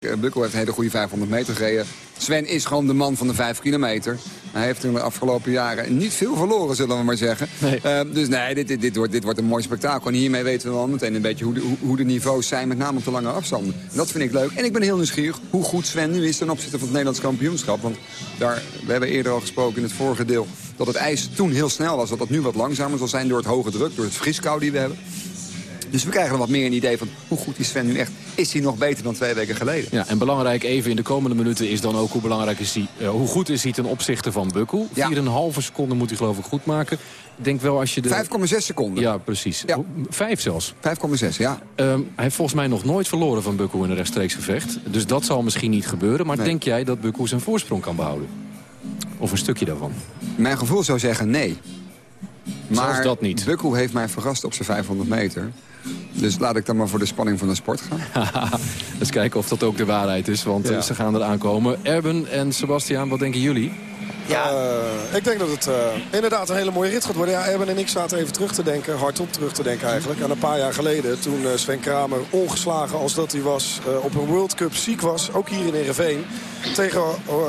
Bukkel heeft een hele goede 500 meter gereden. Sven is gewoon de man van de 5 kilometer. Hij heeft in de afgelopen jaren niet veel verloren, zullen we maar zeggen. Nee. Uh, dus nee, dit, dit, dit, wordt, dit wordt een mooi spektakel. En hiermee weten we wel meteen een beetje hoe de, hoe de niveaus zijn, met name op de lange afstanden. En dat vind ik leuk. En ik ben heel nieuwsgierig hoe goed Sven nu is ten opzichte van het Nederlands kampioenschap. Want daar, we hebben eerder al gesproken in het vorige deel dat het ijs toen heel snel was. Dat dat nu wat langzamer zal zijn door het hoge druk, door het vrieskou die we hebben. Dus we krijgen er wat meer een idee van hoe goed is Sven nu echt. Is hij nog beter dan twee weken geleden? Ja, en belangrijk even in de komende minuten is dan ook hoe belangrijk is hij, uh, hoe goed is hij ten opzichte van Bukkel. Ja. 4,5 seconden moet hij geloof ik goed maken. Denk wel als je de... 5,6 seconden. Ja, precies. Ja. Vijf zelfs. 5,6, ja. Um, hij heeft volgens mij nog nooit verloren van Bukkel in een rechtstreeks gevecht. Dus dat zal misschien niet gebeuren. Maar Nee. denk jij dat Bukkel zijn voorsprong kan behouden? Of een stukje daarvan? Mijn gevoel zou zeggen nee. Maar Zelfs dat niet. Heeft mij verrast op zijn 500 meter. Dus laat ik dan maar voor de spanning van de sport gaan. Eens kijken of dat ook de waarheid is, want Ja. eh, ze gaan eraan komen. Erben en Sebastiaan, wat denken jullie? Ja. Eh, ik denk dat het eh, inderdaad een hele mooie rit gaat worden. Ja, Erben en ik zaten even terug te denken, hardop terug te denken eigenlijk. Aan een paar jaar geleden, toen eh, Sven Kramer ongeslagen als dat hij was... op een World Cup ziek was, ook hier in Ereveen... tegen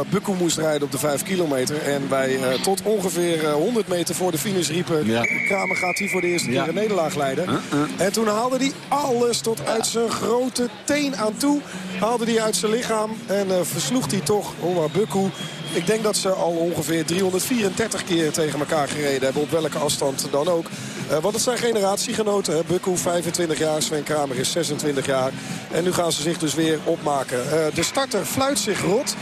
Bukkel moest rijden op de 5 kilometer. En wij tot ongeveer eh, 100 meter voor de finish riepen... Ja. Kramer gaat hier voor de eerste Ja. keer een nederlaag leiden. En toen haalde hij alles tot uit zijn grote teen aan toe. Haalde hij uit zijn lichaam en versloeg hij toch Omar Bukku. Ik denk dat ze al ongeveer 334 keer tegen elkaar gereden hebben. Op welke afstand dan ook. Eh, want het zijn generatiegenoten. Hè? Bukku 25 jaar, Sven Kramer is 26 jaar. En nu gaan ze zich dus weer opmaken. Eh, de starter fluit zich rot.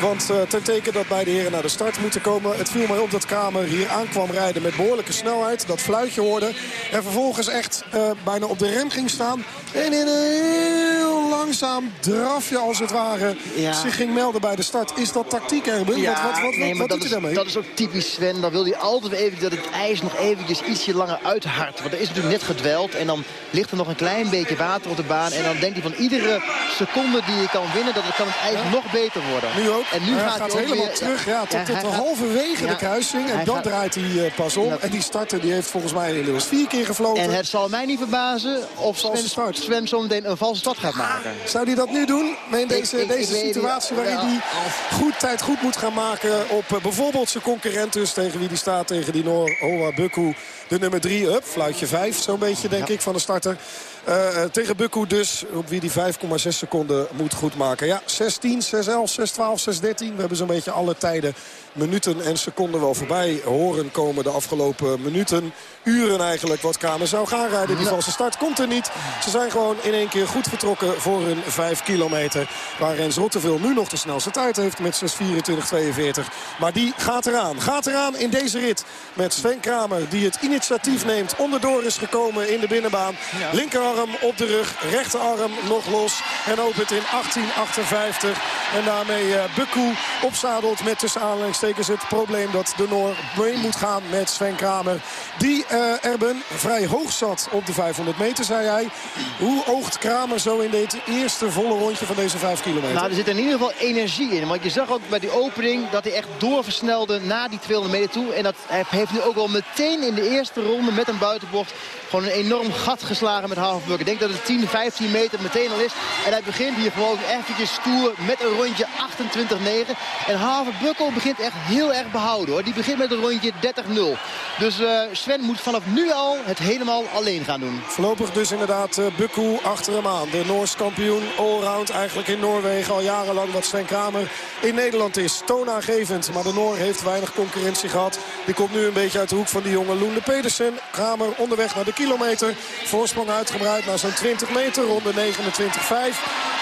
Want eh, ten teken dat beide heren naar de start moeten komen. Het viel mij op dat Kramer hier aankwam rijden met behoorlijke snelheid. Dat fluitje hoorde. En vervolgens echt bijna op de rem ging staan. En in een langzaam drafje als het ware Ja. zich ging melden bij de start. Is dat tactiek, Erben? wat wat, wat, nee, wat, doet is, hij daarmee? dat is ook typisch Sven. Dan wil hij altijd even dat het ijs nog eventjes ietsje langer uithardt. Want er is natuurlijk net gedweld. En dan ligt er nog een klein beetje water op de baan. En dan denkt hij van iedere seconde die je kan winnen... dat het kan het ijs nog beter worden. Nu ook. En nu hij gaat, gaat, hij helemaal weer- terug ja, tot, Ja, tot de halverwege Ja. de kruising. En dan gaat- draait hij eh, pas om. En die starter die heeft volgens mij inmiddels vier keer gefloten. En het zal mij niet verbazen of Sven. Sven zometeen een valse start gaat maken. Zou hij dat nu doen? In deze, Ik- ik- deze ik situatie waarin Ja, hij goed tijd goed moet gaan maken op eh, bijvoorbeeld zijn concurrent dus tegen wie die staat, tegen die Noor Owa Bukku. De nummer 3, up, fluitje 5 zo'n beetje denk ik van de starter. Eh, eh, tegen Bukku dus, op wie die 5,6 seconden moet goed maken. Ja, 6-10, 6-11, 6-12, 6-13. We hebben zo'n beetje alle tijden, minuten en seconden wel voorbij horen komen de afgelopen minuten. Uren eigenlijk wat Kramer zou gaan rijden. Die valse start komt er niet. Ze zijn gewoon in één keer goed vertrokken voor hun 5 kilometer. Waar Rens Rotteveel nu nog de snelste tijd heeft met 6.24.42. Maar die gaat eraan. Gaat eraan in deze rit met Sven Kramer die het initiatief neemt. Onderdoor is gekomen in de binnenbaan. Linkerarm op de rug, rechterarm nog los. En opent in 18.58. En daarmee eh Bukku opzadelt met tussen het probleem dat de Noor mee moet gaan met Sven Kramer. Die eh, Erben vrij hoog zat op de 500 meter, zei hij. Hoe oogt Kramer zo in dit eerste volle rondje van deze 5 kilometer? Nou, er zit in ieder geval energie in. Want je zag ook bij die opening dat hij echt doorversnelde na die 200 meter toe. En dat hij heeft nu ook wel meteen in de eerste ronde met een buitenbocht gewoon een enorm gat geslagen met Havenburg. Ik denk dat het 10, 15 meter meteen al is. En hij begint hier gewoon eventjes stoer met een rondje 28-9. En Havenbukkel begint echt heel erg behouden hoor. Die begint met een rondje 30-0. Dus eh, Sven moet vanaf nu al het helemaal alleen gaan doen. Voorlopig dus inderdaad uh, achter hem aan. De Noors kampioen allround eigenlijk in Noorwegen. Al jarenlang wat Sven Kramer in Nederland is. Toonaangevend, maar de Noor heeft weinig concurrentie gehad. Die komt nu een beetje uit de hoek van die jonge Loende Pedersen. Kramer onderweg naar de kilometer. Voorsprong uitgebreid naar zo'n 20 meter. Ronde 29-5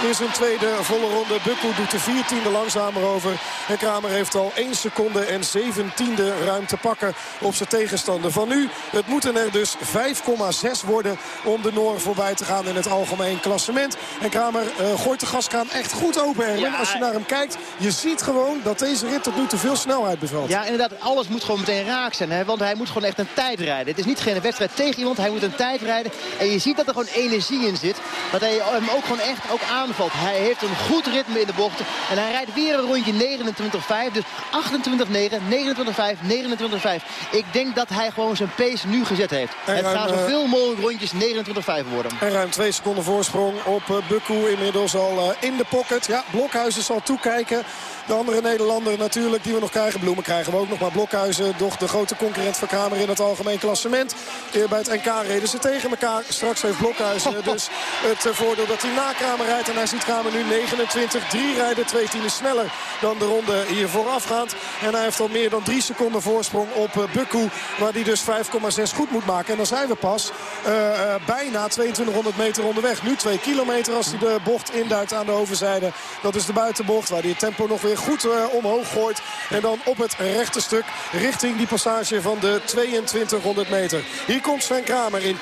in zijn tweede volle ronde. Bukku doet de 14e langzamer over. En Kramer heeft al 1 seconde en 17e ruimte pakken op zijn tegenstander van nu. Het moeten er dus 5,6 worden om de Noor voorbij te gaan in het algemeen klassement. En Kramer uh, gooit de gaskraan echt goed open, Erwin. Ja, Als je naar hem kijkt, je ziet gewoon dat deze rit tot nu toe veel snelheid bevat. Ja, inderdaad. Alles moet gewoon meteen raak zijn. Hè? Want hij moet gewoon echt een tijd rijden. Het is niet geen wedstrijd tegen iemand. Hij moet een tijd rijden. En je ziet dat er gewoon energie in zit. Dat hij hem ook gewoon echt ook aanvalt. Hij heeft een goed ritme in de bocht. bochten. En hij rijdt weer een rondje 29-5. Dus 28-9, 29-5, 29-5. Ik denk dat hij gewoon zijn pace nu gezet heeft. het gaat zoveel mogelijk rondjes 29-5 worden. En ruim twee seconden voorsprong op Bukku. Inmiddels al in de pocket. Ja, Blokhuizen zal toekijken. De andere Nederlander natuurlijk die we nog krijgen. Bloemen krijgen we ook nog. Maar Blokhuizen, toch de grote concurrent van Kramer in het algemeen klassement. Hier bij het NK reden ze tegen elkaar. Straks heeft Blokhuizen dus het eh, voordeel dat hij na Kramer rijdt. En hij ziet Kramer nu 29-3 rijden. Twee tienen sneller dan de ronde hier voorafgaand. En hij heeft al meer dan drie seconden voorsprong op uh, Bukku. Waar hij dus 5,6 goed moet maken. En dan zijn we pas uh, uh, bijna 2200 meter onderweg. Nu 2 kilometer als hij de bocht induikt aan de overzijde. Dat is de buitenbocht waar hij het tempo nog weer goed uh, omhoog gooit. En dan op het rechte stuk richting die passage van de 2200 meter. Hier komt Sven Kramer in 2.45.41.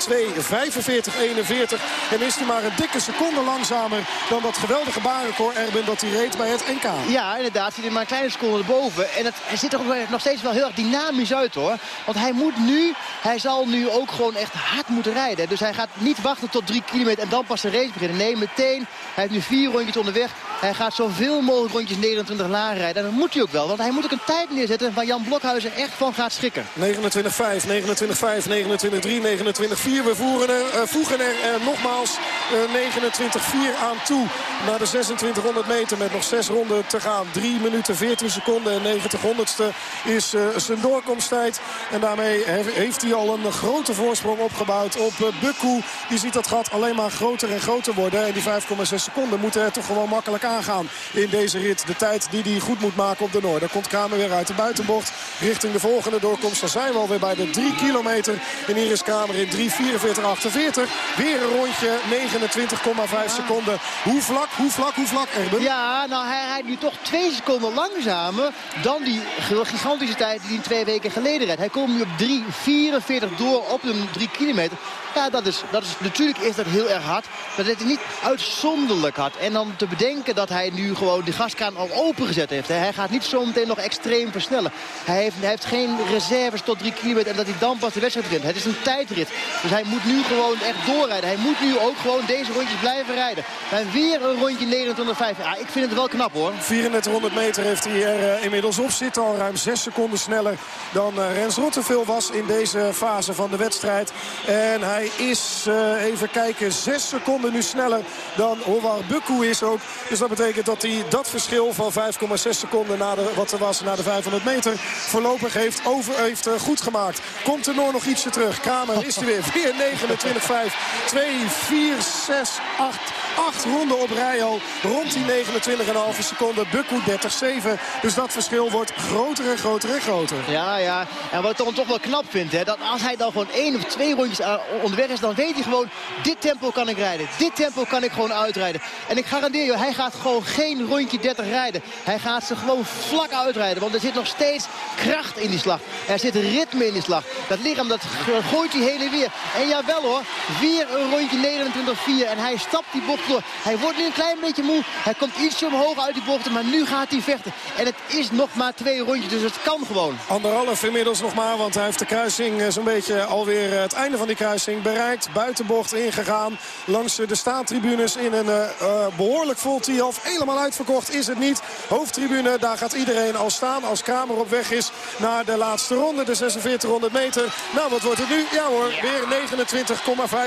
En is hij maar een dikke seconde langzamer dan dat geweldige baanrecord Erben dat hij reed bij het NK. Ja, inderdaad. Hij is maar een kleine seconde erboven. En het, ziet er nog steeds wel heel erg dynamisch uit hoor. Want hij moet nu, hij zal nu ook gewoon echt hard moeten rijden. Dus hij gaat niet wachten tot drie kilometer en dan pas de race beginnen. Nee, meteen. Hij heeft nu vier rondjes onderweg. Hij gaat zoveel mogelijk rondjes 29 laag rijden. En dat moet hij ook wel. Want hij moet ook een tijd neerzetten waar Jan Blokhuizen echt van gaat schrikken. 29-5, 29-5, 29-3, 29-4. We voeren er, uh, voegen er uh, nogmaals uh, 29-4 aan toe. Naar de 2600 meter met nog 6 ronden te gaan. 3 minuten 14 seconden en 90 honderdste is zijn doorkomsttijd. En daarmee heeft hij al een grote voorsprong opgebouwd op Bukku. Die ziet dat gat alleen maar groter en groter worden. En die 5,6 seconden moeten er toch gewoon makkelijk aangaan in deze rit. De tijd die hij goed moet maken op de Noord. Dan komt Kramer weer uit de buitenbocht richting de volgende doorkomst. Dan zijn we alweer bij de 3 kilometer. En hier is Kramer in 3.44.48. Weer een rondje 29,5 seconden. Hoe vlak, hoe vlak, hoe vlak, Erben? Ja, nou hij rijdt nu toch twee seconden langzamer dan die gigantische tijd die hij twee weken geleden rijdt. Hij komt nu op 3.44 door op de 3 kilometer. Ja, dat is, dat is, natuurlijk is dat heel erg hard. Maar dat is niet uitzonderlijk hard. En dan te bedenken dat hij nu gewoon de gaskraan al opengezet heeft. Hij gaat niet zometeen nog extreem versnellen. Hij heeft, hij heeft geen reserves tot drie kilometer en dat hij dan pas de wedstrijd begint. Het is een tijdrit. Dus hij moet nu gewoon echt doorrijden. Hij moet nu ook gewoon deze rondjes blijven rijden. En weer een rondje 29,5. Ja, ik vind het wel knap hoor. 3400 meter heeft hij er uh, inmiddels op. Zit al ruim 6 seconden sneller dan uh, Rens Rotteveel was in deze fase van de wedstrijd. En hij hij is, uh, even kijken, 6 seconden nu sneller dan Howar Bukku is ook. Dus dat betekent dat hij dat verschil van 5,6 seconden na de, wat er was na de 500 meter voorlopig heeft, over, heeft uh, goed gemaakt. Komt er nog ietsje terug. Kramer is er weer. 4, 29, 5, 2, 4, 6, 8. 8 ronden op rij al. Rond die 29,5 seconden. Bukku 30-7. Dus dat verschil wordt groter en groter en groter. Ja, ja. En wat ik dan toch wel knap vind, hè, dat als hij dan gewoon één of twee rondjes onderweg is, dan weet hij gewoon, dit tempo kan ik rijden. Dit tempo kan ik gewoon uitrijden. En ik garandeer je, hij gaat gewoon geen rondje 30 rijden. Hij gaat ze gewoon vlak uitrijden. Want er zit nog steeds kracht in die slag. Er zit ritme in die slag. Dat lichaam dat gooit heen en weer. En jawel hoor, weer een rondje 29-4. En hij stapt die bocht door. Hij wordt nu een klein beetje moe. Hij komt ietsje omhoog uit die bochten, maar nu gaat hij vechten. En het is nog maar twee rondjes, dus het kan gewoon. Anderhalf inmiddels nog maar, want hij heeft de kruising zo'n beetje alweer het einde van die kruising bereikt. Buitenbocht ingegaan. Langs de staattribunes in een uh, behoorlijk vol Tialf. Helemaal uitverkocht is het niet. Hoofdtribune, daar gaat iedereen al staan als Kramer op weg is naar de laatste ronde. De 4600 meter. Nou, wat wordt het nu? Ja hoor, weer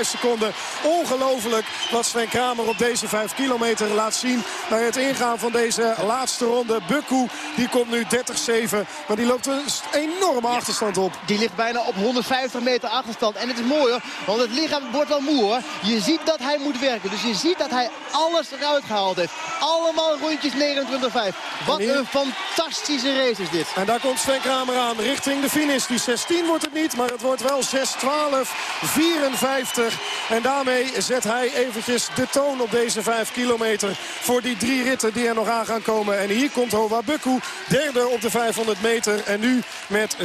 29,5 seconden. Ongelooflijk wat Sven Kramer op deze 5 kilometer laat zien. Bij het ingaan van deze laatste ronde. Bukku, die komt nu 30-7. Maar die loopt een enorme achterstand op. Die ligt bijna op 150 meter achterstand. En het is mooi hoor, want het lichaam wordt wel moe hoor. Je ziet dat hij moet werken. Dus je ziet dat hij alles eruit gehaald heeft. Allemaal rondjes 29-5. Wat een fantastische race is dit. En daar komt Sven Kramer aan richting de finish. Die 16 wordt het niet, maar het wordt wel 6-12-54. En daarmee zet hij eventjes de toon op deze 5 kilometer. Voor die drie ritten die er nog aan gaan komen. En hier komt Hova Bukku, derde op de 500 meter. En nu met 6-23-38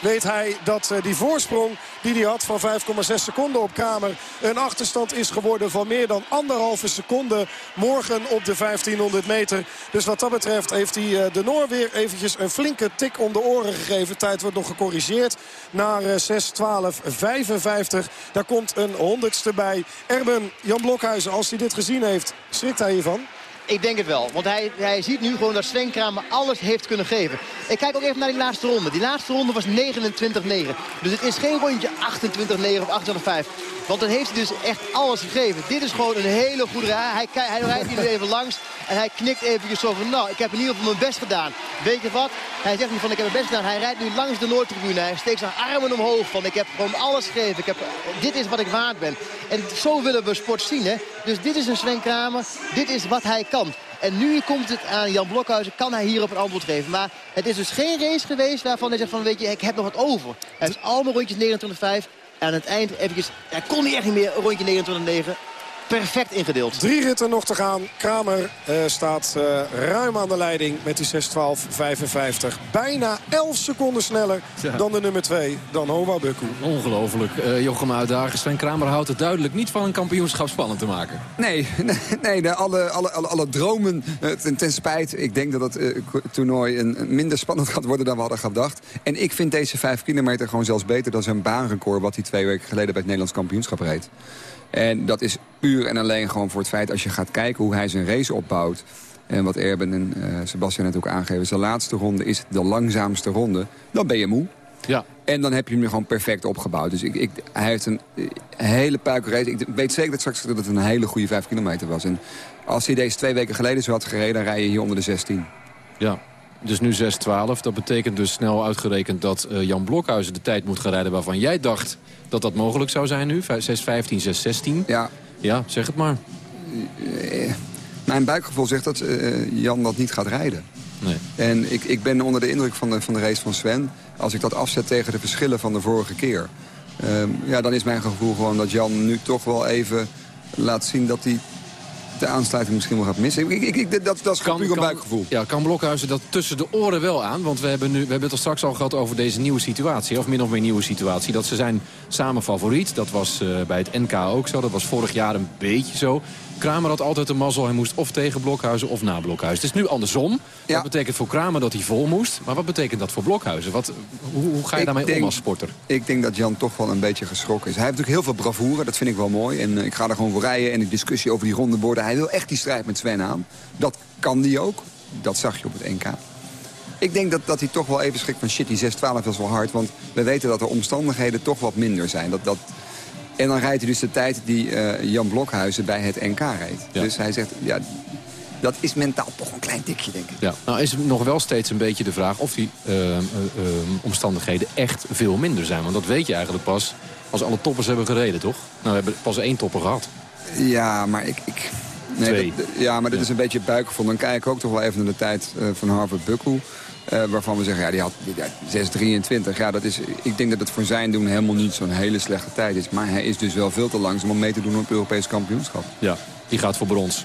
weet hij dat eh, die voorsprong die hij had van 5,6 seconden op Kramer. Een achterstand is geworden van meer dan anderhalve seconde morgen op de 1500 meter. Dus wat dat betreft heeft hij eh, de Noor weer eventjes een flinke tik om de oren gegeven. Tijd wordt nog gecorrigeerd naar 6, 12, 55. Daar komt een honderdste bij. Erben, Jan Blokhuizen, als hij dit gezien heeft, schrikt hij hiervan? Ik denk het wel. Want hij, hij ziet nu gewoon dat Sven Kramer alles heeft kunnen geven. Ik kijk ook even naar die laatste ronde. Die laatste ronde was 29-9. Dus het is geen rondje 28-9 of 28-5. Want dan heeft hij dus echt alles gegeven. Dit is gewoon een hele goede rij. Hij, hij, rijdt hier even langs. En hij knikt eventjes zo van, nou, ik heb in ieder geval mijn best gedaan. Weet je wat? Hij zegt niet van, ik heb mijn best gedaan. Hij rijdt nu langs de Noordtribune. Hij steekt zijn armen omhoog van, ik heb gewoon alles gegeven. Ik heb, dit is wat ik waard ben. En zo willen we sport zien, hè. Dus dit is een Sven Kramer. Dit is wat hij kan. En nu komt het aan Jan Blokhuizen. Kan hij hierop een antwoord geven. Maar het is dus geen race geweest waarvan hij zegt van... weet je, ik heb nog wat over. Hij heeft allemaal rondjes 29,5. Aan het eind eventjes... Hij kon niet echt niet meer. Rondje 29,9 perfect ingedeeld. Drie ritten nog te gaan. Kramer uh, staat uh, ruim aan de leiding met die 6.12.55. Bijna 11 seconden sneller ja. dan de nummer 2, dan Hova Bukku. Ongelooflijk. Uh, Jochem uitdagen. Sven Kramer houdt het duidelijk niet van een kampioenschap spannend te maken. Nee, nee, nee alle, alle, alle, dromen ten, ten spijt. Ik denk dat het toernooi een, minder spannend gaat worden dan we hadden gedacht. En ik vind deze 5 kilometer gewoon zelfs beter dan zijn baanrecord... wat hij twee weken geleden bij het Nederlands kampioenschap reed. En dat is puur en alleen gewoon voor het feit... als je gaat kijken hoe hij zijn race opbouwt... en wat Erben en uh, Sebastian net ook aangeven... zijn laatste ronde is de langzaamste ronde. Dan ben je moe. Ja. En dan heb je hem gewoon perfect opgebouwd. Dus ik, ik, hij heeft een hele puikrace. Ik weet zeker dat straks dat het een hele goede 5 kilometer was. En als hij deze twee weken geleden zo had gereden... dan rij je hier onder de 16. Ja, dus nu 6-12. Dat betekent dus snel uitgerekend dat uh, Jan Blokhuizen de tijd moet gaan rijden... waarvan jij dacht dat dat mogelijk zou zijn nu. 6-15, 6-16. Ja. Ja, zeg het maar. Eh, mijn buikgevoel zegt dat uh, Jan dat niet gaat rijden. Nee. En ik, ik ben onder de indruk van de, van de race van Sven. Als ik dat afzet tegen de verschillen van de vorige keer... Uh, ja, dan is mijn gevoel gewoon dat Jan nu toch wel even laat zien dat hij de aansluiting misschien wel gaat missen. Ik, ik, ik, dat, dat is kan, puur een buikgevoel. Ja, kan Blokhuizen dat tussen de oren wel aan? Want we hebben, nu, we hebben het al straks al gehad over deze nieuwe situatie. Of min of meer nieuwe situatie. Dat ze zijn samen favoriet. Dat was uh, bij het NK ook zo. Dat was vorig jaar een beetje zo. Kramer had altijd een mazzel. Hij moest of tegen Blokhuizen of na Blokhuizen. Het is nu andersom. Ja. Dat betekent voor Kramer dat hij vol moest. Maar wat betekent dat voor Blokhuizen? Wat, hoe, hoe ga je daarmee denk, om als sporter? Ik denk dat Jan toch wel een beetje geschrokken is. Hij heeft natuurlijk heel veel bravoure. Dat vind ik wel mooi. En uh, ik ga er gewoon voor rijden. En de discussie over die ronde borden. Hij wil echt die strijd met Sven aan. Dat kan die ook. Dat zag je op het NK. Ik denk dat, dat hij toch wel even schrikt van shit, die 6-12 is wel hard. Want we weten dat de omstandigheden toch wat minder zijn. Dat, dat, en dan rijdt hij dus de tijd die uh, Jan Blokhuizen bij het NK reed. Dus hij zegt, ja, dat is mentaal toch een klein tikje, denk ik. Ja. Nou is nog wel steeds een beetje de vraag of die uh, uh, omstandigheden echt veel minder zijn. Want dat weet je eigenlijk pas als alle toppers hebben gereden, toch? Nou, we hebben pas één topper gehad. Ja, maar ik... ik nee, dat, ja, maar dit ja. is een beetje buikgevoel. Dan kijk ik ook toch wel even naar de tijd van Harvard Buckle. Uh, waarvan we zeggen, ja, die had ja, 6,23. Ja, dat is, ik denk dat het voor zijn doen helemaal niet zo'n hele slechte tijd is. Maar hij is dus wel veel te langzaam om mee te doen op het Europees kampioenschap. Ja, die gaat voor brons.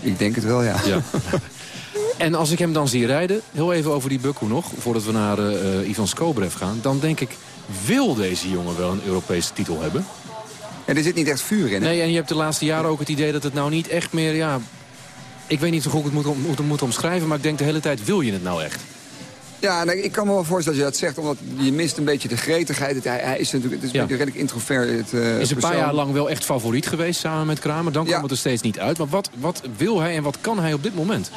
Ik denk het wel, ja. ja. en als ik hem dan zie rijden, heel even over die Bukku nog... voordat we naar uh, Ivan Skobrev gaan... dan denk ik, wil deze jongen wel een Europese titel hebben? En er zit niet echt vuur in. Hè? Nee, en je hebt de laatste jaren ook het idee dat het nou niet echt meer... Ja, ik weet niet zo goed hoe ik het moet, moet omschrijven... maar ik denk de hele tijd, wil je het nou echt? Ja, nee, ik kan me wel voorstellen dat je dat zegt, omdat je mist een beetje de gretigheid. Hij, hij is natuurlijk het is een redelijk introvert uh, Is een paar jaar lang wel echt favoriet geweest samen met Kramer. Dan ja. kwam het er steeds niet uit. Maar wat, wat wil hij en wat kan hij op dit moment?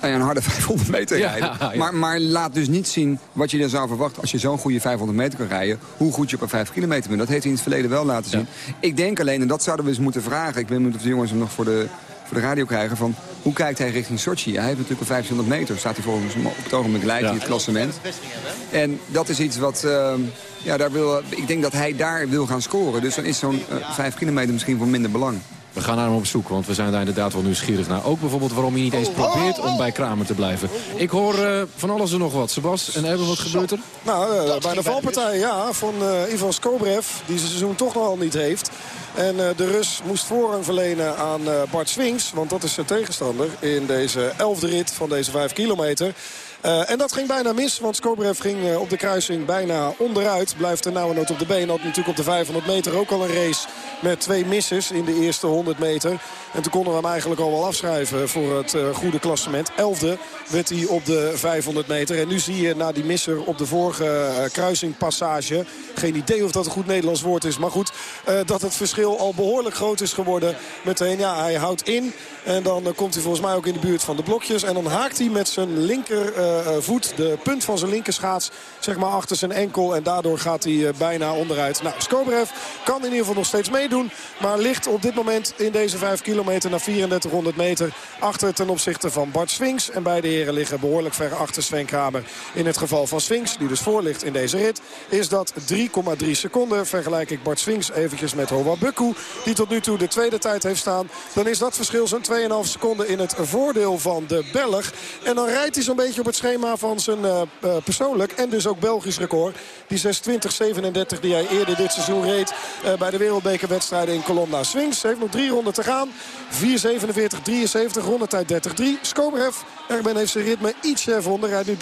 Nou ja, een harde 500 meter rijden. Maar, maar, laat dus niet zien wat je dan zou verwachten... als je zo'n goede 500 meter kan rijden... hoe goed je op een 5 kilometer bent. Dat heeft hij in het verleden wel laten zien. Ik denk alleen, en dat zouden we eens moeten vragen... ik weet niet of de jongens hem nog voor de voor de radio krijgen van hoe kijkt hij richting Sochi. Hij heeft natuurlijk een 500 meter, staat hij volgens mij op het ogenblik leidt ja. hij het klassement. En dat is iets wat, uh, ja, daar wil, ik denk dat hij daar wil gaan scoren. Dus dan is zo'n uh, 5 kilometer misschien van minder belang. We gaan naar hem op zoek, want we zijn daar inderdaad wel nieuwsgierig naar. Ook bijvoorbeeld waarom hij niet eens probeert om bij Kramer te blijven. Ik hoor uh, van alles en nog wat. Sebas, en Eben, wat gebeurt er? Nou, uh, bij de valpartij ja, van uh, Ivan Skobrev, die zijn seizoen toch nog al niet heeft. En uh, de Rus moest voorrang verlenen aan uh, Bart Swings. Want dat is zijn tegenstander in deze elfde rit van deze 5 kilometer. Uh, en dat ging bijna mis, want Skobrev ging op de kruising bijna onderuit. Blijft er nou nood op de been. Had natuurlijk op de 500 meter ook al een race met twee misses in de eerste 100 meter. En toen konden we hem eigenlijk al wel afschrijven voor het goede klassement. Elfde werd hij op de 500 meter. En nu zie je na die misser op de vorige kruisingpassage... geen idee of dat een goed Nederlands woord is. Maar goed, dat het verschil al behoorlijk groot is geworden. Meteen, ja, hij houdt in. En dan komt hij volgens mij ook in de buurt van de blokjes. En dan haakt hij met zijn linkervoet de punt van zijn linkerschaats zeg maar achter zijn enkel. En daardoor gaat hij bijna onderuit. Nou, Skobrev kan in ieder geval nog steeds meedoen. Maar ligt op dit moment in deze 5 kilometer naar 3400 meter achter ten opzichte van Bart Swings. En beide heren liggen behoorlijk ver achter Sven Kramer. In het geval van Swings, die dus voor ligt in deze rit, is dat 3,3 seconden. Vergelijk ik Bart Swings eventjes met Hoa Bukku, die tot nu toe de tweede tijd heeft staan. Dan is dat verschil zo'n 2,5 seconden in het voordeel van de Belg. En dan rijdt hij zo'n beetje op het schema van zijn uh, uh, persoonlijk en dus ook Belgisch record. Die 6.20.37 die hij eerder dit seizoen reed uh, bij de wereldbekerwedstrijden in Colonna. Swings heeft nog drie ronden te gaan. 4.47.73, rondetijd 30-3. Skobrev, Erben heeft zijn ritme iets ervonden, rijdt nu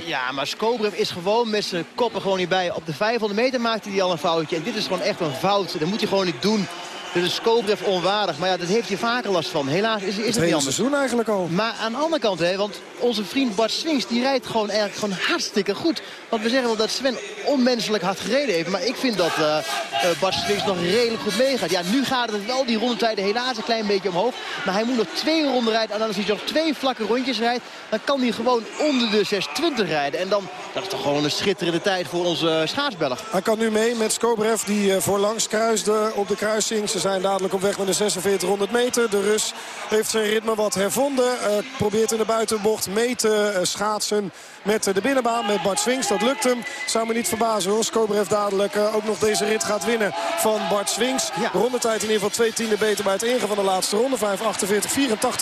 30-0. Ja, maar Skobrev is gewoon met zijn koppen gewoon niet bij. Op de 500 meter maakt hij al een foutje. En dit is gewoon echt een fout. Dat moet hij gewoon niet doen. Dus is Skobrev onwaardig. Maar ja, dat heeft hij vaker last van. Helaas is, is het, het niet anders. seizoen eigenlijk al. Maar aan de andere kant, hè, want onze vriend Bart Swings... die rijdt gewoon eigenlijk gewoon hartstikke goed. Want we zeggen wel dat Sven onmenselijk hard gereden heeft. Maar ik vind dat uh, uh, Bart Swings nog redelijk goed meegaat. Ja, nu gaat het wel die rondetijden helaas een klein beetje omhoog. Maar hij moet nog twee ronden rijden. En dan als hij nog twee vlakke rondjes rijdt... dan kan hij gewoon onder de 620 rijden. En dan dat is toch gewoon een schitterende tijd voor onze schaatsbelg. Hij kan nu mee met Skobrev die uh, voorlangs kruisde op de kruising. Ze zijn dadelijk op weg naar de 4600 meter. De Rus heeft zijn ritme wat hervonden. Uh, probeert in de buitenbocht mee te uh, schaatsen met de binnenbaan met Bart Swings. Dat lukt hem. Zou me niet verbazen hoor. Skobrev dadelijk uh, ook nog deze rit gaat winnen van Bart Swings. Ja. Rondetijd in ieder geval twee tienden beter bij het ingaan van de laatste ronde. 5.48-84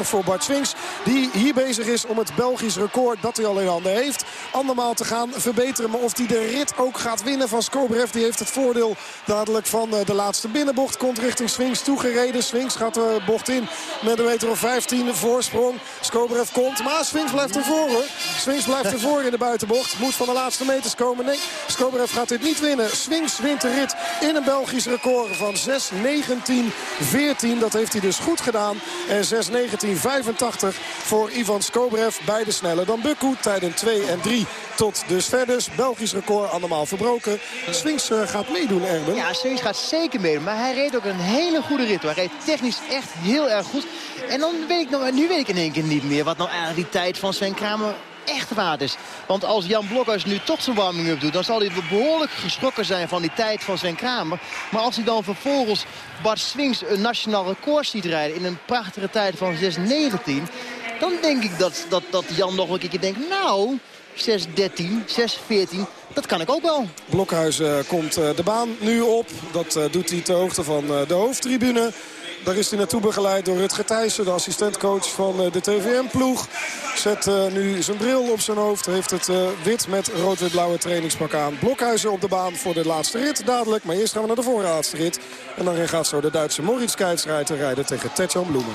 voor Bart Swings. Die hier bezig is om het Belgisch record dat hij al in handen heeft. Andermaal te gaan verbeteren. Maar of hij de rit ook gaat winnen van Skobrev. Die heeft het voordeel dadelijk van uh, de laatste binnenbocht. Komt richting Swings toegereden. Swings gaat de bocht in met een meter of 15 voorsprong. Skobrev komt. Maar Swings blijft ervoor hoor. Swings blijft ervoor in de buitenbocht. Moet van de laatste meters komen. Nee, Skobrev gaat dit niet winnen. Swings wint de rit in een Belgisch record van 6.19.14. Dat heeft hij dus goed gedaan. En 6.19.85 voor Ivan Skobrev. Beide sneller dan Bukku. Tijden 2 en 3 tot dus verder. Belgisch record allemaal verbroken. Swings uh, gaat meedoen, Erben. Ja, Swings gaat zeker meedoen. Maar hij reed ook een hele goede rit. Hij reed technisch echt heel erg goed. En dan weet ik nu weet ik in één keer niet meer wat nou eigenlijk die tijd van Sven Kramer echt waard is. Want als Jan Blokkers nu toch zijn warming-up doet... dan zal hij behoorlijk geschrokken zijn van die tijd van Sven Kramer. Maar als hij dan vervolgens Bart Swings een nationaal record ziet rijden... in een prachtige tijd van 6.19... dan denk ik dat, dat, dat Jan nog een keer denkt... nou, 6.13, 6.14... Dat kan ik ook wel. Blokhuis uh, komt uh, de baan nu op. Dat uh, doet hij ter hoogte van de hoofdtribune. Daar is hij naartoe begeleid door Rutger Thijssen, de assistentcoach van de TVM-ploeg. Zet nu zijn bril op zijn hoofd. Heeft het wit met rood-wit-blauwe trainingspak aan. Blokhuizen op de baan voor de laatste rit dadelijk. Maar eerst gaan we naar de voorlaatste rit. En dan gaat zo de Duitse Moritz Keitsreiter rijden tegen Tetjan Bloemen.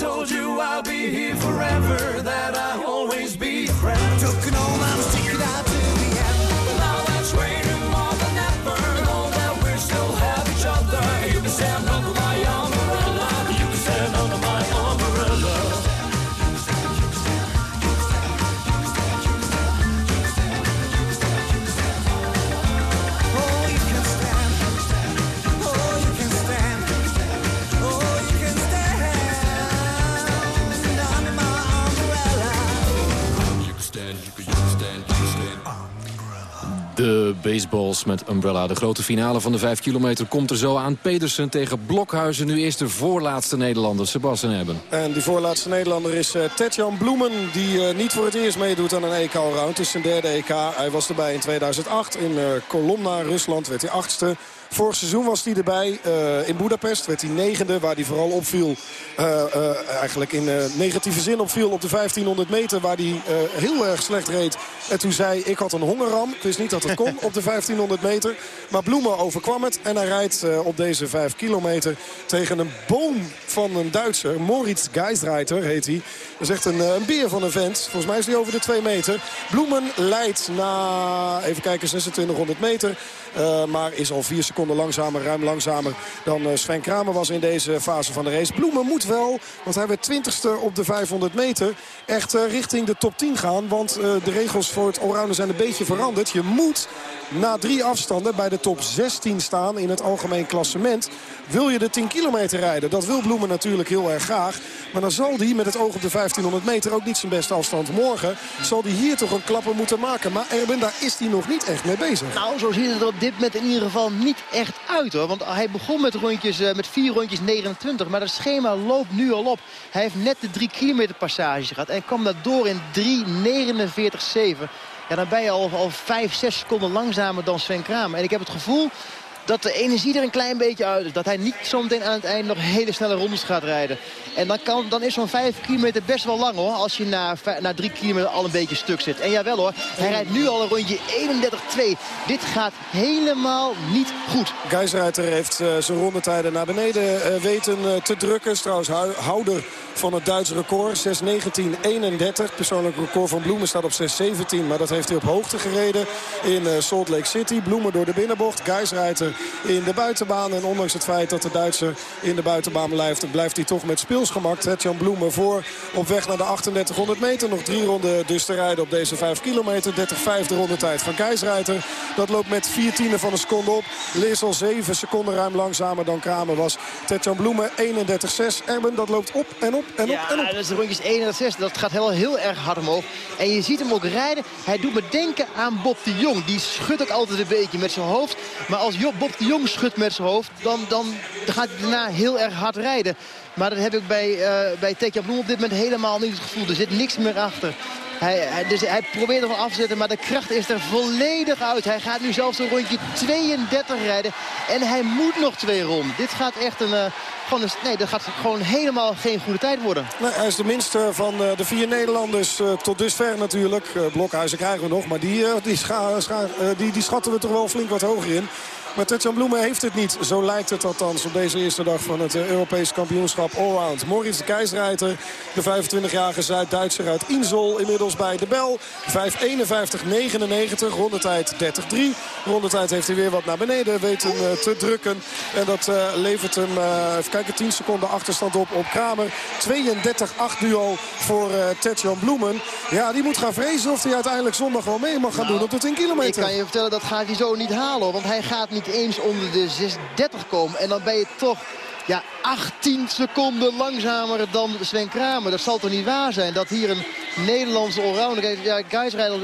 Told you I'll be here forever. That I'll always be your friend. Took an old man, stick it out to the end. Now that's raining more than ever. Know that we still have each other. You can stand baseballs met Umbrella. De grote finale van de 5 kilometer komt er zo aan. Pedersen tegen Blokhuizen. Nu eerst de voorlaatste Nederlander, Sebastian Hebben. En die voorlaatste Nederlander is uh, Tetjan Bloemen. Die eh, niet voor het eerst meedoet aan een EK Allround. Het is zijn derde EK. Hij was erbij in 2008 in uh, Kolomna, Rusland. Werd hij achtste. Vorig seizoen was hij erbij uh, in Budapest. Werd hij negende, waar hij vooral opviel. Uh, uh, eigenlijk in negatieve zin opviel op de 1500 meter. Waar hij heel erg slecht reed. En toen zei ik had een hongerram. Ik wist niet dat het kon op de 1500 meter. Maar Bloemen overkwam het. En hij rijdt op deze 5 kilometer tegen een boom van een Duitser. Moritz Geisreiter heet hij. Dat is echt een, een beer van een vent. Volgens mij is hij over de 2 meter. Bloemen leidt na, even kijken, 2600 meter. Maar is al 4 seconden langzamer, ruim langzamer dan Sven Kramer was in deze fase van de race. Bloemen moet wel, want hij werd 20ste op de 500 meter, echt richting de top 10 gaan. Want de regels voor het allrounder zijn een beetje veranderd. Je moet na drie afstanden bij de top 16 staan in het algemeen klassement. Wil je de 10 kilometer rijden? Dat wil Bloemen natuurlijk heel erg graag. Maar dan zal hij met het oog op de 1500 meter ook niet zijn beste afstand morgen. Zal hij hier toch een klapper moeten maken. Maar Erben, daar is hij nog niet echt mee bezig. Nou, zo ziet het er op dit moment in ieder geval niet echt uit hoor. Want hij begon met, rondjes, uh, met vier rondjes 29. Maar het schema loopt nu al op. Hij heeft net de 3 kilometer passage gehad. En kwam daardoor in 3.49.7. Ja, dan ben je al, al 5, 6 seconden langzamer dan Sven Kramer. En ik heb het gevoel dat de energie er een klein beetje uit is. Dat hij niet zometeen aan het eind nog hele snelle rondes gaat rijden. En dan, kan, dan is zo'n 5 kilometer best wel lang hoor. Als je na, na 3 kilometer al een beetje stuk zit. En jawel hoor, hij rijdt nu al een rondje 31-2. Dit gaat helemaal niet goed. Geisreiter heeft uh, zijn rondetijden naar beneden uh, weten uh, te drukken. Is trouwens houder van het Duitse record. 6.19.31. Persoonlijk record van Bloemen staat op 6.17. Maar dat heeft hij op hoogte gereden in Salt Lake City. Bloemen door de binnenbocht. Geisreiter in de buitenbaan. En ondanks het feit dat de Duitser in de buitenbaan blijft... blijft hij toch met speelsgemak. Jan Bloemen voor op weg naar de 3800 meter. Nog drie ronden dus te rijden op deze 5 kilometer. 30-5 de rondetijd van Geisreiter. Dat loopt met vier tienden van een seconde op. Lees al 7 seconden ruim langzamer dan Kramer was. Jan Bloemen 31-6. Erben, dat loopt op en op en ja, op en op. dat is rondjes 31-6. Dat gaat heel, heel erg hard omhoog. En je ziet hem ook rijden. Hij doet me denken aan Bob de Jong. Die schudt ook altijd een beetje met zijn hoofd. Maar als Job Bob de Jong schudt met zijn hoofd... dan, dan gaat hij daarna heel erg hard rijden. Maar dat heb ik bij, uh, bij Tekja Bloem op dit moment helemaal niet het gevoel. Er zit niks meer achter. Hij, hij, dus hij probeert ervan af te zetten, maar de kracht is er volledig uit. Hij gaat nu zelfs een rondje 32 rijden. En hij moet nog twee ronden. Dit gaat echt een... Uh, gewoon nee, dat gaat gewoon helemaal geen goede tijd worden. Nee, hij is de minste van uh, de vier Nederlanders tot dusver natuurlijk. Blokhuizen krijgen we nog, maar die, die, scha die, die schatten we toch wel flink wat hoger in. Maar Tetjan Bloemen heeft het niet. Zo lijkt het althans op deze eerste dag van het Europees kampioenschap Allround. Moritz de Keisreiter, de 25-jarige Zuid-Duitser uit Insel. Inmiddels bij de bel. 5.51.99, rondetijd 30-3. Rondetijd heeft hij weer wat naar beneden weten uh, te drukken. En dat uh, levert hem, uh, even kijken, 10 seconden achterstand op op Kramer. 32-8 nu al voor uh, Tetjan Bloemen. Ja, die moet gaan vrezen of hij uiteindelijk zondag wel mee mag gaan nou, doen op de 10 kilometer. Ik kan je vertellen, dat gaat hij zo niet halen. Want hij gaat niet eens onder de 6.30 komen. En dan ben je toch ja, 18 seconden langzamer dan Sven Kramer. Dat zal toch niet waar zijn dat hier een Nederlandse allrounder. Ja,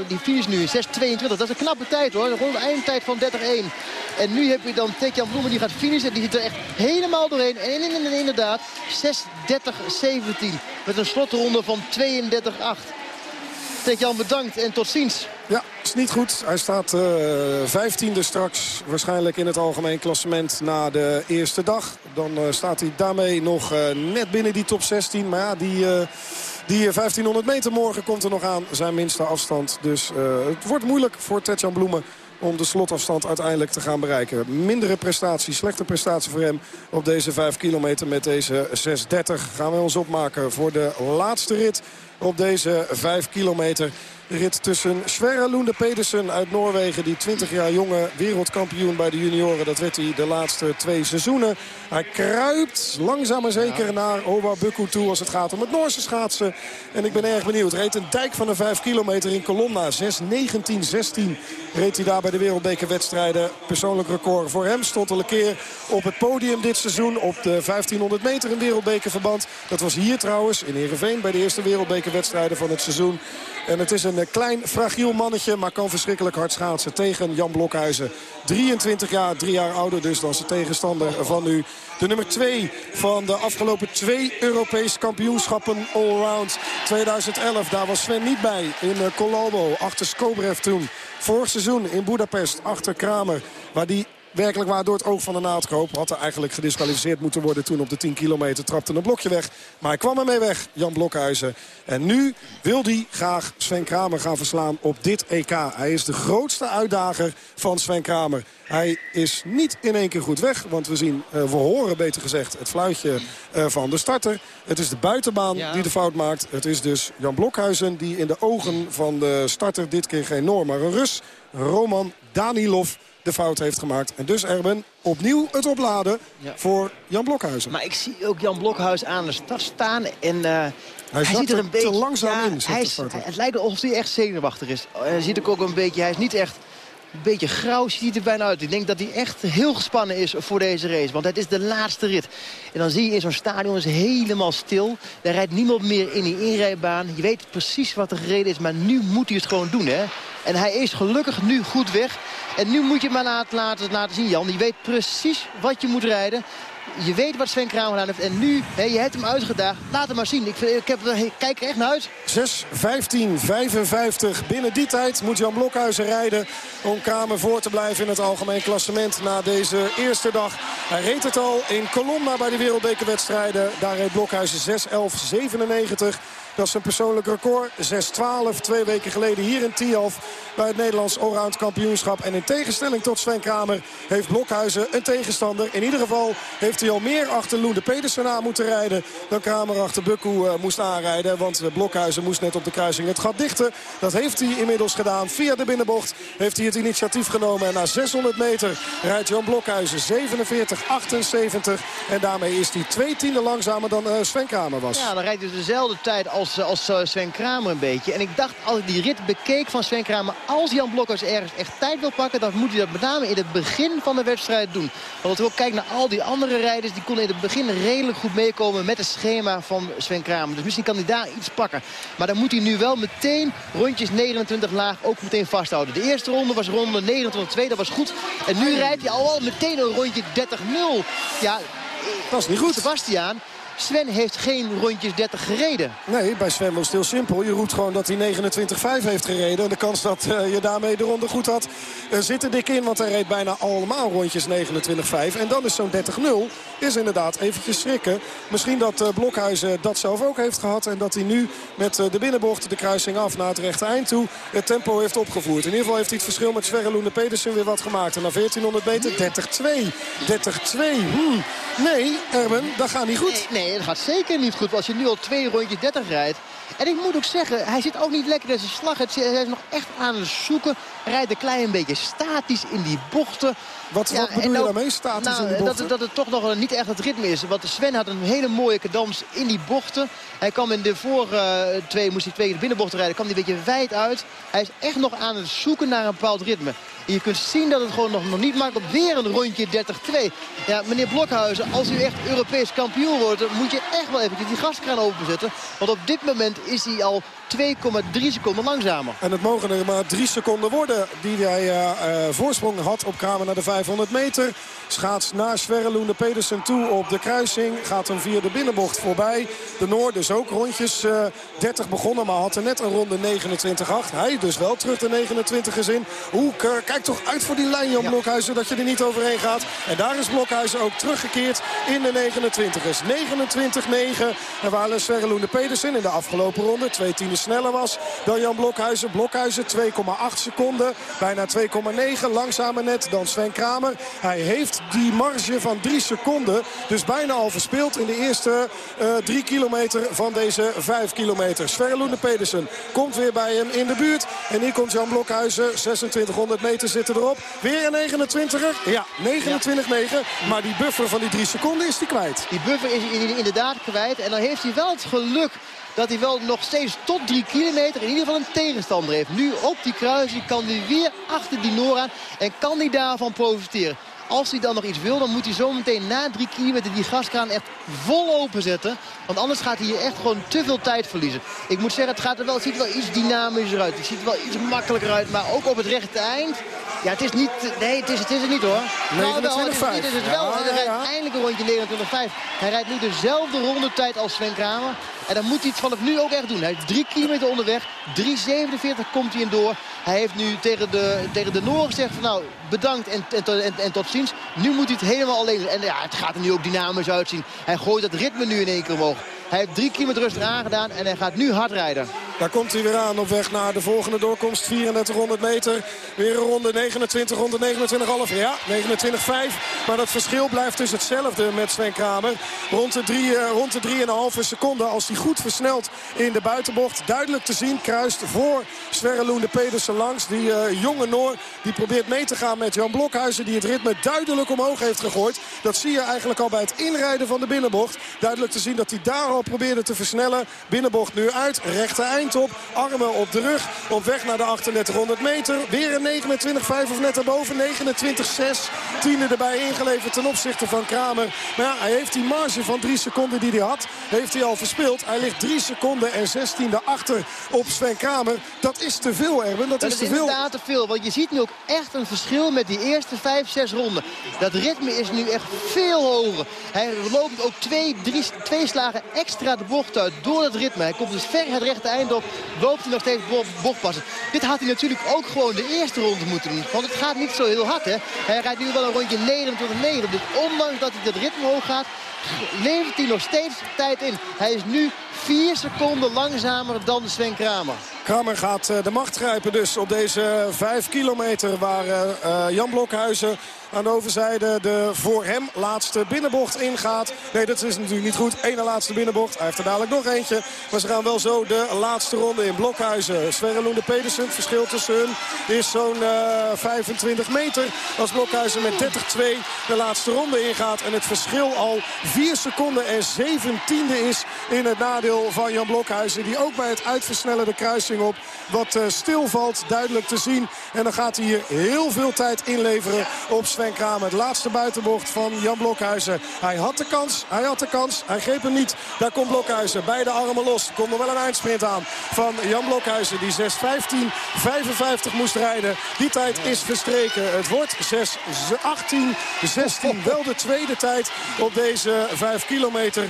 die finish nu in 6.22. Dat is een knappe tijd hoor. Rond de eindtijd van 30-1. En nu heb je dan Tekjan Bloemen die gaat finishen. Die zit er echt helemaal doorheen. En, en- en- inderdaad 6.30-17. Met een slotronde van 32-8. Tekjan bedankt en tot ziens. Ja, is niet goed. Hij staat eh, vijftiende straks waarschijnlijk in het algemeen klassement na de eerste dag. Dan eh, staat hij daarmee nog eh, net binnen die top 16. Maar ja, die, eh, die 1500 meter morgen komt er nog aan. Zijn minste afstand. Dus eh, het wordt moeilijk voor Tetjan Bloemen om de slotafstand uiteindelijk te gaan bereiken. Mindere prestatie, slechte prestatie voor hem op deze 5 kilometer met deze 6.30. Gaan we ons opmaken voor de laatste rit op deze 5 kilometer. De rit tussen Sverre Lunde Pedersen uit Noorwegen. Die 20 jaar jonge wereldkampioen bij de junioren. Dat werd hij de laatste twee seizoenen. Hij kruipt langzaam maar zeker naar Owa Bukku toe als het gaat om het Noorse schaatsen. En ik ben erg benieuwd. Reed een dijk van de 5 kilometer in Colonna. 6.19.16 reed hij daar bij de wereldbekerwedstrijden. Persoonlijk record voor hem. Stond al een keer op het podium dit seizoen. Op de 1500 meter in wereldbekerverband. Dat was hier trouwens in Heerenveen bij de eerste wereldbekerwedstrijden van het seizoen. En het is een eh, klein, fragiel mannetje, maar kan verschrikkelijk hard schaatsen tegen Jan Blokhuizen. 23 jaar, drie jaar ouder dus dan zijn tegenstander van nu. De nummer 2 van de afgelopen twee Europese kampioenschappen allround 2011. Daar was Sven niet bij in eh, Colombo, achter Skobrev toen. Vorig seizoen in Budapest, achter Kramer, waar die werkelijk waar door het oog van de naald kroop. Had er eigenlijk gedisqualificeerd moeten worden toen op de 10 kilometer. Trapte een blokje weg. Maar hij kwam ermee weg, Jan Blokhuizen. En nu wil hij graag Sven Kramer gaan verslaan op dit EK. Hij is de grootste uitdager van Sven Kramer. Hij is niet in één keer goed weg. Want we zien, eh, we horen beter gezegd, het fluitje eh, van de starter. Het is de buitenbaan Ja. die de fout maakt. Het is dus Jan Blokhuizen die in de ogen van de starter dit keer geen Noor, maar een Rus. Roman Danilov de fout heeft gemaakt. En dus Erben opnieuw het opladen Ja. voor Jan Blokhuizen. Maar ik zie ook Jan Blokhuis aan de start staan. En eh, hij, ziet er een beetje te langzaam in, zegt Hij is, het lijkt alsof hij echt zenuwachtig is. Hij ziet er ook een beetje. Hij is niet echt. Een beetje grauw ziet hij er bijna uit. Ik denk dat hij echt heel gespannen is voor deze race. Want het is de laatste rit. En dan zie je in zo'n stadion is helemaal stil. Daar rijdt niemand meer in die inrijbaan. Je weet precies wat er gereden is. Maar nu moet hij het gewoon doen. Hè? En hij is gelukkig nu goed weg. En nu moet je maar laten, laten, laten zien, Jan. Je weet precies wat je moet rijden. Je weet wat Sven Kramer aan heeft. En nu, hè, je hebt hem uitgedaagd. Laat hem maar zien. Ik, ik, heb, ik kijk er echt naar uit. 6, 15, 55. Binnen die tijd moet Jan Blokhuizen rijden om Kramer voor te blijven in het algemeen klassement na deze eerste dag. Hij reed het al in Colonna bij de wereldbekerwedstrijden. Daar reed Blokhuizen 6, 11, 97. Dat is een persoonlijk record. 6-12, twee weken geleden hier in Tialf bij het Nederlands Allround kampioenschap. En in tegenstelling tot Sven Kramer heeft Blokhuizen een tegenstander. In ieder geval heeft hij al meer achter Loende Pedersen aan moeten rijden... dan Kramer achter Bukku eh, moest aanrijden. Want eh, Blokhuizen moest net op de kruising het gat dichten. Dat heeft hij inmiddels gedaan. Via de binnenbocht heeft hij het initiatief genomen. En na 600 meter rijdt Jan Blokhuizen 47-78. En daarmee is hij twee tienden langzamer dan eh, Sven Kramer was. Ja, dan rijdt hij dus dezelfde tijd als, als eh, Sven Kramer een beetje. En ik dacht, als ik die rit bekeek van Sven Kramer... als Jan Blokhuis ergens echt tijd wil pakken... dan moet hij dat met name in het begin van de wedstrijd doen. Want als we ook kijken naar al die andere rijders... die konden in het begin redelijk goed meekomen met het schema van Sven Kramer. Dus misschien kan hij daar iets pakken. Maar dan moet hij nu wel meteen rondjes 29 laag ook meteen vasthouden. De eerste ronde was ronde 29-2, dat was goed. En nu rijdt hij al wel meteen een rondje 30-0. Ja, Dat is niet goed. Sebastiaan, Sven heeft geen rondjes 30 gereden. Nee, bij Sven was het heel simpel. Je roept gewoon dat hij 29-5 heeft gereden. En de kans dat eh, je daarmee de ronde goed had eh, zit er dik in. Want hij reed bijna allemaal rondjes 29-5. En dan is zo'n 30-0 is inderdaad eventjes schrikken. Misschien dat eh, Blokhuizen dat zelf ook heeft gehad. En dat hij nu met de binnenbocht de kruising af naar het rechte eind toe het tempo heeft opgevoerd. In ieder geval heeft hij het verschil met Sverre Loene Pedersen weer wat gemaakt. En na 1400 meter 30-2. 30-2. Hmm. Nee, Erben, dat gaat niet goed. Nee, nee, dat gaat zeker niet goed. Als je nu al twee rondjes 30 rijdt. En ik moet ook zeggen, hij zit ook niet lekker in zijn slag. Het- Hij is nog echt aan het zoeken. Hij rijdt een klein beetje statisch in die bochten. Wat, wat bedoel je daarmee? Statisch nou, in die dat, bochten? dat het toch nog niet echt het ritme is. Want Sven had een hele mooie cadans in die bochten. Hij kwam in de vorige eh, twee, moest hij twee binnenbochten rijden. kwam hij een beetje wijd uit. Hij is echt nog aan het zoeken naar een bepaald ritme. Je kunt zien dat het gewoon nog, nog niet maakt op weer een rondje 30-2. Ja, meneer Blokhuizen, als u echt Europees kampioen wordt... moet je echt wel even die gaskraan openzetten. Want op dit moment is hij al 2,3 seconden langzamer. En het mogen er maar 3 seconden worden die hij eh, eh, voorsprong had op Kramer naar de 500 meter. Schaats naar Sverreloende Pedersen toe op de kruising. Gaat hem via de binnenbocht voorbij. De Noord is ook rondjes eh, 30 begonnen, maar had er net een ronde 29-8. Hij dus wel terug de 29 is in. Hoeker, kijk toch uit voor die lijn, Jan ja. Blokhuizen, dat je er niet overheen gaat. En daar is Blokhuizen ook teruggekeerd in de 29ers. 29-9. En waar Sverreloende Pedersen in de afgelopen ronde 2 10 sneller was dan Jan Blokhuizen. Blokhuizen 2,8 seconden, bijna 2,9. Langzamer net dan Sven Kramer. Hij heeft die marge van 3 seconden dus bijna al verspeeld in de eerste eh, 3 kilometer van deze 5 kilometer. Sverre Pedersen komt weer bij hem in de buurt. En hier komt Jan Blokhuizen, 2600 meter zitten erop. Weer een 29er? Ja, 29,9, Maar die buffer van die 3 seconden is hij kwijt. Die buffer is hij inderdaad kwijt. En dan heeft hij wel het geluk dat hij wel nog steeds tot 3 kilometer in ieder geval een tegenstander heeft. Nu op die kruising kan hij weer achter die Noor aan en kan hij daarvan profiteren. Als hij dan nog iets wil, dan moet hij zometeen na drie kilometer die gaskraan echt vol openzetten. Want anders gaat hij hier echt gewoon te veel tijd verliezen. Ik moet zeggen, het, gaat er wel, het ziet er wel iets dynamischer uit. Het ziet er wel iets makkelijker uit. Maar ook op het rechte eind. Ja, het is niet... Nee, het is, het is er niet hoor. Nou, wel, het is, dit is het wel. Ja, hij rijdt eindelijk een rondje 29,5. Hij rijdt nu dezelfde rondetijd als Sven Kramer. En dan moet hij het vanaf nu ook echt doen. Hij is drie kilometer onderweg. 3,47 komt hij in door. Hij heeft nu tegen de, tegen de Noor gezegd van nou bedankt en, en, en, tot ziens. Nu moet hij het helemaal alleen. En ja, het gaat er nu ook dynamisch uitzien. Hij gooit het ritme nu in één keer omhoog. Hij heeft drie kilometer rustig aangedaan en hij gaat nu hard rijden. Daar komt hij weer aan op weg naar de volgende doorkomst. 3400 meter. Weer een ronde 29, ronde 29,5. Ja, 29,5. Maar dat verschil blijft dus hetzelfde met Sven Kramer. Rond de, drie, uh, rond de 3,5 seconden als hij goed versnelt in de buitenbocht. Duidelijk te zien, kruist voor Sverre Loende Pedersen langs. Die uh, jonge Noor die probeert mee te gaan met Jan Blokhuizen. Die het ritme duidelijk omhoog heeft gegooid. Dat zie je eigenlijk al bij het inrijden van de binnenbocht. Duidelijk te zien dat hij daar al probeerde te versnellen. Binnenbocht nu uit, rechte eind op. Armen op de rug. Op weg naar de 3800 meter. Weer een 29,5 of net daarboven. 29,6. Tiende erbij ingeleverd ten opzichte van Kramer. Maar ja, hij heeft die marge van 3 seconden die hij had. Heeft hij al verspeeld. Hij ligt 3 seconden en 16e achter op Sven Kramer. Dat is te veel, Erben. Dat, dat is, te is veel. inderdaad te veel. Want je ziet nu ook echt een verschil met die eerste 5, 6 ronden. Dat ritme is nu echt veel hoger. Hij loopt ook twee, drie, twee slagen extra de bocht uit door het ritme. Hij komt dus ver het rechte eind op loopt hij nog steeds bochtpassen. Dit had hij natuurlijk ook gewoon de eerste ronde moeten doen. Want het gaat niet zo heel hard, hè. Hij rijdt nu wel een rondje 29-9. Dus ondanks dat hij dat ritme hoog gaat, levert hij nog steeds tijd in. Hij is nu 4 seconden langzamer dan Sven Kramer. Kramer gaat de macht grijpen dus op deze 5 kilometer waar uh, Jan Blokhuizen aan de overzijde de voor hem laatste binnenbocht ingaat. Nee, dat is natuurlijk niet goed. Ene laatste binnenbocht. Hij heeft er dadelijk nog eentje. Maar ze gaan wel zo de laatste ronde in Blokhuizen. Sverre Loende Pedersen, het verschil tussen hun is zo'n uh, 25 meter. Als Blokhuizen met 30-2 de laatste ronde ingaat. En het verschil al 4 seconden en 17e is in het nadeel van Jan Blokhuizen. Die ook bij het uitversnellen de kruising op wat uh, stilvalt. Duidelijk te zien. En dan gaat hij hier heel veel tijd inleveren op Sven Kramer. De laatste buitenbocht van Jan Blokhuizen. Hij had de kans, hij had de kans. Hij greep hem niet. Daar komt Blokhuizen. Beide armen los. Komt er wel een eindsprint aan van Jan Blokhuizen. Die 6.15.55 moest rijden. Die tijd is verstreken. Het wordt 6.18.16. Wel de tweede tijd op deze 5 kilometer. 6.19.07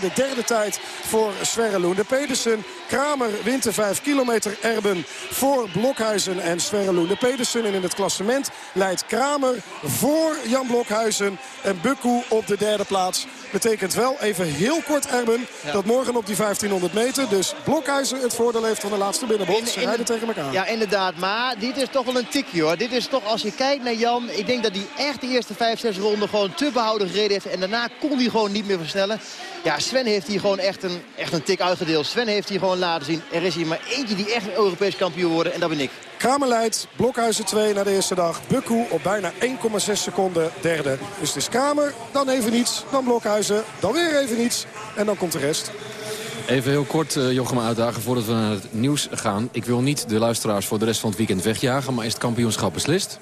de derde tijd voor Sverre Loende Pedersen. Kramer wint de 5 kilometer Erben voor Blokhuizen en Sverre Loende Pedersen. En in het klassement leidt Kramer voor Jan Blokhuizen en Bukku op de derde plaats. Betekent wel, even heel kort Erben, ja. dat morgen op die 1500 meter... dus Blokhuizen het voordeel heeft van de laatste binnenbocht. Ze rijden tegen elkaar. Ja, inderdaad. Maar dit is toch wel een tikje hoor. Dit is toch, als je kijkt naar Jan... ik denk dat hij echt de eerste 5, 6 ronden gewoon te behouden gereden heeft. En daarna kon hij gewoon niet meer versnellen. Ja, Sven heeft hier gewoon echt een, echt een tik uitgedeeld. Sven heeft hier gewoon laten zien. Er is hier maar eentje die echt Europees kampioen wordt. En dat ben ik. Kramer leidt, Blokhuizen 2 na de eerste dag. Bukku op bijna 1,6 seconden derde. Dus het is Kramer, dan even niets, dan Blokhuizen, dan weer even niets. En dan komt de rest. Even heel kort, uh, Jochem, uitdagen voordat we naar het nieuws gaan. Ik wil niet de luisteraars voor de rest van het weekend wegjagen... maar is het kampioenschap beslist?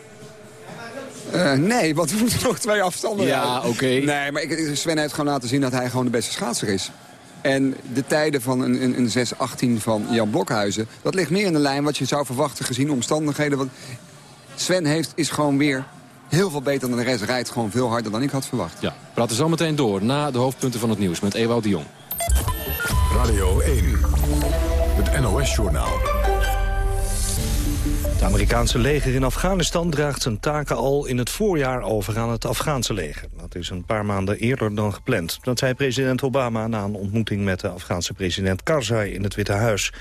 Uh, nee, want we moeten nog twee afstanden Ja, oké. Okay. Nee, maar ik, Sven heeft gewoon laten zien dat hij gewoon de beste schaatser is. En de tijden van een, een, een 6-18 van Jan Blokhuizen... dat ligt meer in de lijn wat je zou verwachten gezien de omstandigheden. Want Sven heeft, is gewoon weer heel veel beter dan de rest. Rijdt gewoon veel harder dan ik had verwacht. Ja, we praten zo meteen door na de hoofdpunten van het nieuws met Ewout de Jong. Radio 1, het NOS-journaal. Het Amerikaanse leger in Afghanistan draagt zijn taken al in het voorjaar over aan het Afghaanse leger. Dat is een paar maanden eerder dan gepland. Dat zei president Obama na een ontmoeting met de Afghaanse president Karzai in het Witte Huis.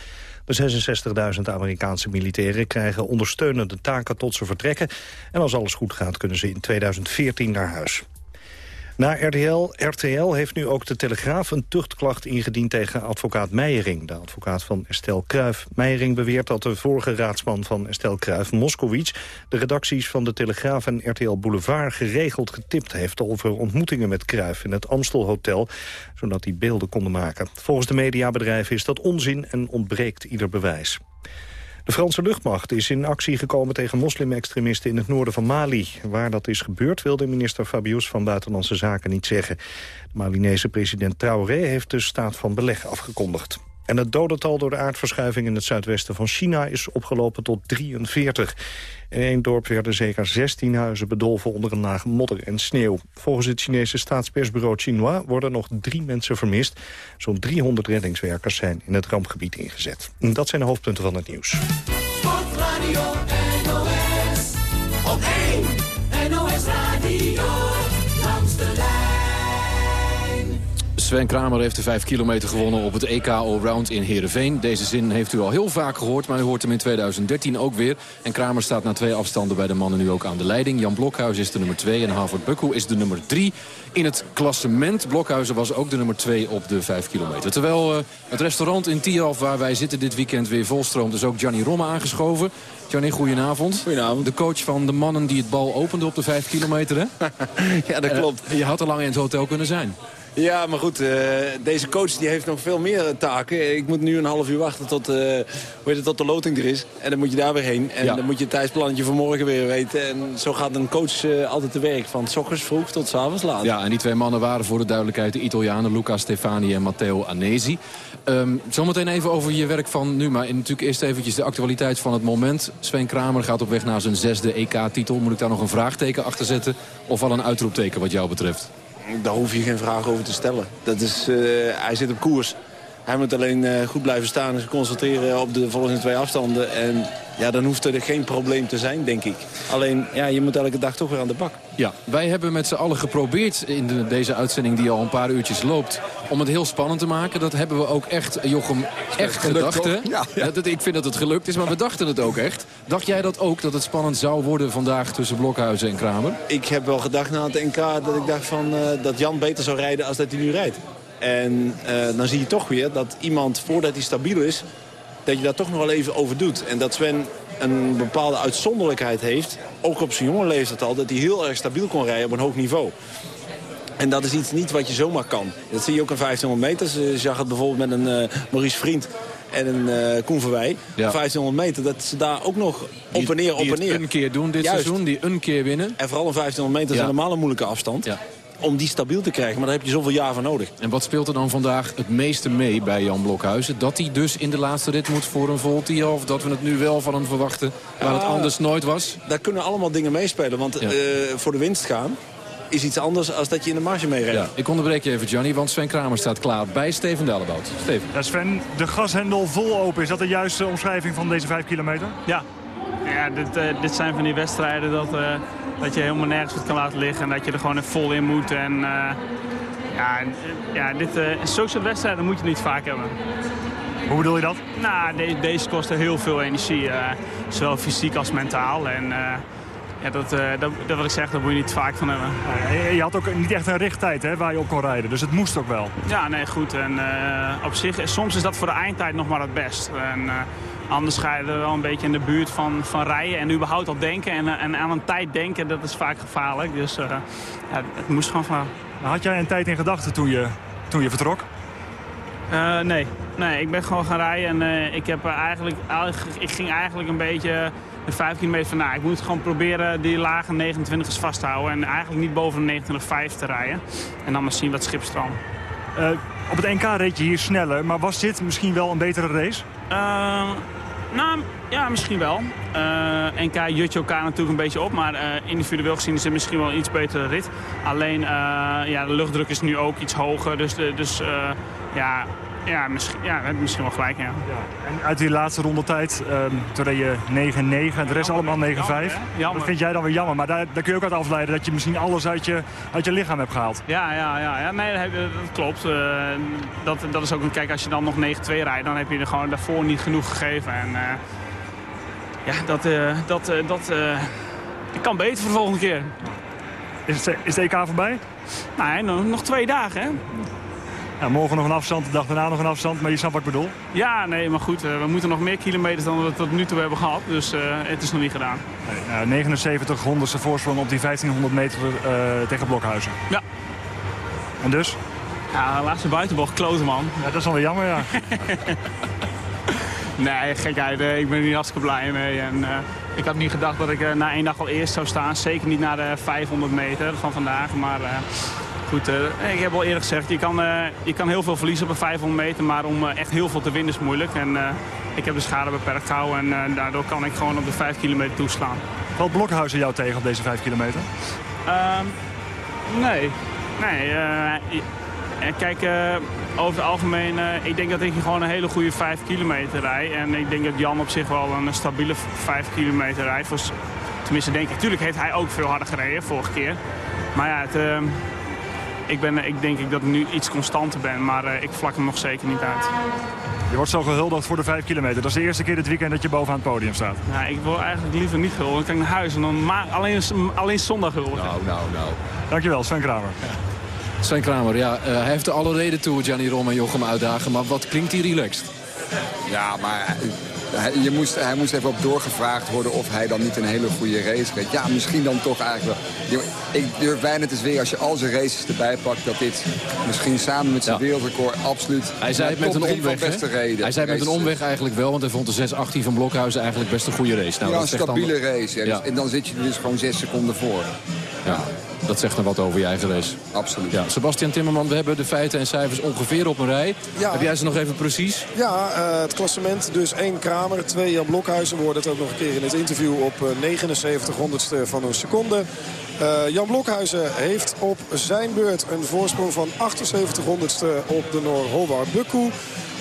De 66.000 Amerikaanse militairen krijgen ondersteunende taken tot ze vertrekken. En als alles goed gaat kunnen ze in 2014 naar huis. Na RTL, RTL heeft nu ook de Telegraaf een tuchtklacht ingediend tegen advocaat Meijering, de advocaat van Estelle Kruijf. Meijering beweert dat de vorige raadsman van Estelle Kruijf, Moskowitz, de redacties van de Telegraaf en RTL Boulevard geregeld getipt heeft over ontmoetingen met Kruijf in het Amstel Hotel, zodat die beelden konden maken. Volgens de mediabedrijven is dat onzin en ontbreekt ieder bewijs. De Franse luchtmacht is in actie gekomen tegen moslimextremisten in het noorden van Mali. Waar dat is gebeurd wilde minister Fabius van Buitenlandse Zaken niet zeggen. De Malinese president Traoré heeft de staat van beleg afgekondigd. En het dodental door de aardverschuiving in het zuidwesten van China is opgelopen tot 43. In één dorp werden zeker 16 huizen bedolven onder een laag modder en sneeuw. Volgens het Chinese staatspersbureau Xinhua worden nog drie mensen vermist. Zo'n 300 reddingswerkers zijn in het rampgebied ingezet. Dat zijn de hoofdpunten van het nieuws. Sven Kramer heeft de 5 kilometer gewonnen op het EK Allround in Heerenveen. Deze zin heeft u al heel vaak gehoord, maar u hoort hem in 2013 ook weer. En Kramer staat na twee afstanden bij de mannen nu ook aan de leiding. Jan Blokhuis is de nummer 2 en Harvard Bukku is de nummer 3 in het klassement. Blokhuizen was ook de nummer 2 op de 5 kilometer. Terwijl uh, het restaurant in Tialf waar wij zitten dit weekend weer volstroomt... is ook Gianni Romme aangeschoven. Gianni, goedenavond. Goedenavond. De coach van de mannen die het bal opende op de 5 kilometer, hè? ja, dat klopt. Uh, je had er lang in het hotel kunnen zijn. Ja, maar goed, uh, deze coach die heeft nog veel meer taken. Ik moet nu een half uur wachten tot, uh, hoe heet het, tot de loting er is. En dan moet je daar weer heen. En ja. dan moet je het tijdsplannetje voor morgen weer weten. En zo gaat een coach uh, altijd te werk. Van s ochtends vroeg tot s avonds laat. Ja, en die twee mannen waren voor de duidelijkheid de Italianen Luca Stefani en Matteo Anesi. Um, zometeen even over je werk van nu. Maar natuurlijk eerst eventjes de actualiteit van het moment. Sven Kramer gaat op weg naar zijn zesde EK-titel. Moet ik daar nog een vraagteken achter zetten? Of al een uitroepteken wat jou betreft? Daar hoef je geen vraag over te stellen. Dat is, uh, hij zit op koers. Hij moet alleen uh, goed blijven staan en zich concentreren op de volgende twee afstanden. En ja, dan hoeft er geen probleem te zijn, denk ik. Alleen, ja, je moet elke dag toch weer aan de bak. Ja, wij hebben met z'n allen geprobeerd in de, deze uitzending die al een paar uurtjes loopt... om het heel spannend te maken. Dat hebben we ook echt, Jochem, echt gedacht. Hè? Ja, ja. Dat, ik vind dat het gelukt is, maar we dachten het ook echt. Dacht jij dat ook, dat het spannend zou worden vandaag tussen Blokhuizen en Kramer? Ik heb wel gedacht na het NK dat ik dacht van, uh, dat Jan beter zou rijden als dat hij nu rijdt. En uh, dan zie je toch weer dat iemand, voordat hij stabiel is... dat je daar toch nog wel even over doet. En dat Sven een bepaalde uitzonderlijkheid heeft... ook op zijn jonge leeftijd al, dat hij heel erg stabiel kon rijden op een hoog niveau. En dat is iets niet wat je zomaar kan. Dat zie je ook in 1500 meter. Je zag het bijvoorbeeld met een uh, Maurice Vriend en een uh, Koen Verwij. Ja. 1500 meter, dat ze daar ook nog op en neer, op en neer. een keer doen dit Juist. seizoen, die een keer winnen. En vooral een 1500 meter ja. is helemaal een moeilijke afstand. Ja om die stabiel te krijgen. Maar daar heb je zoveel jaar voor nodig. En wat speelt er dan vandaag het meeste mee bij Jan Blokhuizen? Dat hij dus in de laatste rit moet voor een Voltia? Of dat we het nu wel van hem verwachten, waar het anders nooit was? Daar kunnen allemaal dingen meespelen. Want ja. uh, voor de winst gaan is iets anders dan dat je in de marge mee rijdt. Ja, ik onderbreek je even, Johnny, want Sven Kramer staat klaar bij Steven Dellebout. Steven. Ja, Sven, de gashendel vol open. Is dat de juiste omschrijving van deze 5 kilometer? Ja. Ja, dit, uh, dit zijn van die wedstrijden dat... Uh, dat je helemaal nergens wat kan laten liggen en dat je er gewoon vol in moet. En uh, ja, ja dit, uh, zulke soort wedstrijden moet je niet vaak hebben. Hoe bedoel je dat? Nou, de, deze kosten heel veel energie, uh, zowel fysiek als mentaal. En ja, dat, dat, dat wil ik zeggen, daar moet je niet vaak van hebben. Ja, je had ook niet echt een richttijd hè, waar je op kon rijden, dus het moest ook wel. Ja, nee, goed. En op zich, soms is dat voor de eindtijd nog maar het best. En, Anders ga je er wel een beetje in de buurt van, van rijden en überhaupt al denken. En, en aan een tijd denken, dat is vaak gevaarlijk. Dus uh, ja, het moest gewoon van. Had jij een tijd in gedachten toen je, toen je vertrok? Uh, nee. nee, ik ben gewoon gaan rijden en uh, ik, heb eigenlijk, ik ging eigenlijk een beetje de 5 kilometer van... Nou, ik moet gewoon proberen die lage 29ers vast te houden en eigenlijk niet boven de 29,5 te rijden. En dan maar zien wat schipstroom. Eh, op het NK reed je hier sneller, maar was dit misschien wel een betere race? Nou, ja, misschien wel. Eh NK jut je elkaar natuurlijk een beetje op, maar eh, individueel gezien is het misschien wel een iets betere rit. Alleen, eh, ja, de luchtdruk is nu ook iets hoger, dus, dus ja, ja, misschien, ja, misschien wel gelijk, ja. En uit die laatste rondetijd, ehm toen reed je 9-9, de rest allemaal 9-5. Jammer. Dat vind jij dan weer jammer, maar daar, daar kun je ook uit afleiden dat je misschien alles uit je, uit je lichaam hebt gehaald. Ja, ja, ja, ja. Nee, dat, klopt. Eh, dat, dat is ook een kijk, als je dan nog 9-2 rijdt, dan heb je er gewoon daarvoor niet genoeg gegeven. En eh, ja, dat, eh, dat, dat kan beter voor de volgende keer. Is, het, is de EK voorbij? Nee, nog, nog twee dagen, hè? Ja, morgen nog een afstand, de dag daarna nog een afstand, maar je snapt wat ik bedoel. Ja, nee, maar goed, eh, we moeten nog meer kilometers dan we tot nu toe hebben gehad. Dus eh, het is nog niet gedaan. Nee, nou, 79 honderdste voorsprong op die 1500 meter eh, tegen Blokhuizen. Ja. En dus? Ja, laatste buitenbocht, kloten man. Ja, dat is wel jammer, ja. Nee, gekheid. Ik ben er niet hartstikke blij mee. En, ik had niet gedacht dat ik na één dag al eerst zou staan. Zeker niet na de 500 meter van vandaag. Maar goed, eh, ik heb al eerder gezegd, je kan, eh, je kan heel veel verliezen op een 500 meter. Maar om eh, echt heel veel te winnen is moeilijk. En ik heb de schade beperkt gehouden. En daardoor kan ik gewoon op de 5 kilometer toeslaan. Valt Blokhuizen jou tegen op deze 5 kilometer? Ehm, nee. Nee. kijk, over het algemeen, eh, ik denk dat ik gewoon een hele goede 5 kilometer rijd. En ik denk dat Jan op zich wel een stabiele 5 kilometer rijdt. Tenminste, denk ik. Tuurlijk heeft hij ook veel harder gereden vorige keer. Maar ja, het, ehm, ik, ben, eh, ik denk ik dat ik nu iets constanter ben. Maar eh, ik vlak hem nog zeker niet uit. Je wordt zo gehuldigd voor de 5 kilometer. Dat is de eerste keer dit weekend dat je bovenaan het podium staat. Nou, ik wil eigenlijk liever niet gulden. Dan kan ik naar huis en dan alleen, alleen zondag gulden. Nou, nou, nou. Dankjewel, Sven Kramer. Sven Kramer, ja, eh, hij heeft er alle reden toe, Gianni Rom en Jochem uitdagen. Maar wat klinkt hij relaxed? Ja, maar hij, je moest, hij moest even op doorgevraagd worden of hij dan niet een hele goede race reed. Ja, misschien dan toch eigenlijk wel. Ik durf bijna te zweren, als je al zijn races erbij pakt, dat dit misschien samen met zijn wereldrecord absoluut Hij zei het met een omweg, beste reden. Hij zei met een omweg eigenlijk wel, want hij vond de 6-18 van Blokhuizen eigenlijk best een goede race. Nou, ja, dat een zegt dan- stabiele race. Ja. Dus- en dan zit je er dus gewoon zes seconden voor. Ja, dat zegt dan wat over je eigen race. Absoluut. Ja, Sebastian Timmerman, we hebben de feiten en cijfers ongeveer op een rij. Ja. Heb jij ze nog even precies? Ja, eh, het klassement dus één Kramer, twee Jan Blokhuizen. We hoorden het ook nog een keer in het interview op eh, 79 honderdste van een seconde. Eh, Jan Blokhuizen heeft op zijn beurt een voorsprong van 78 honderdste op de Noor Howard Bukku.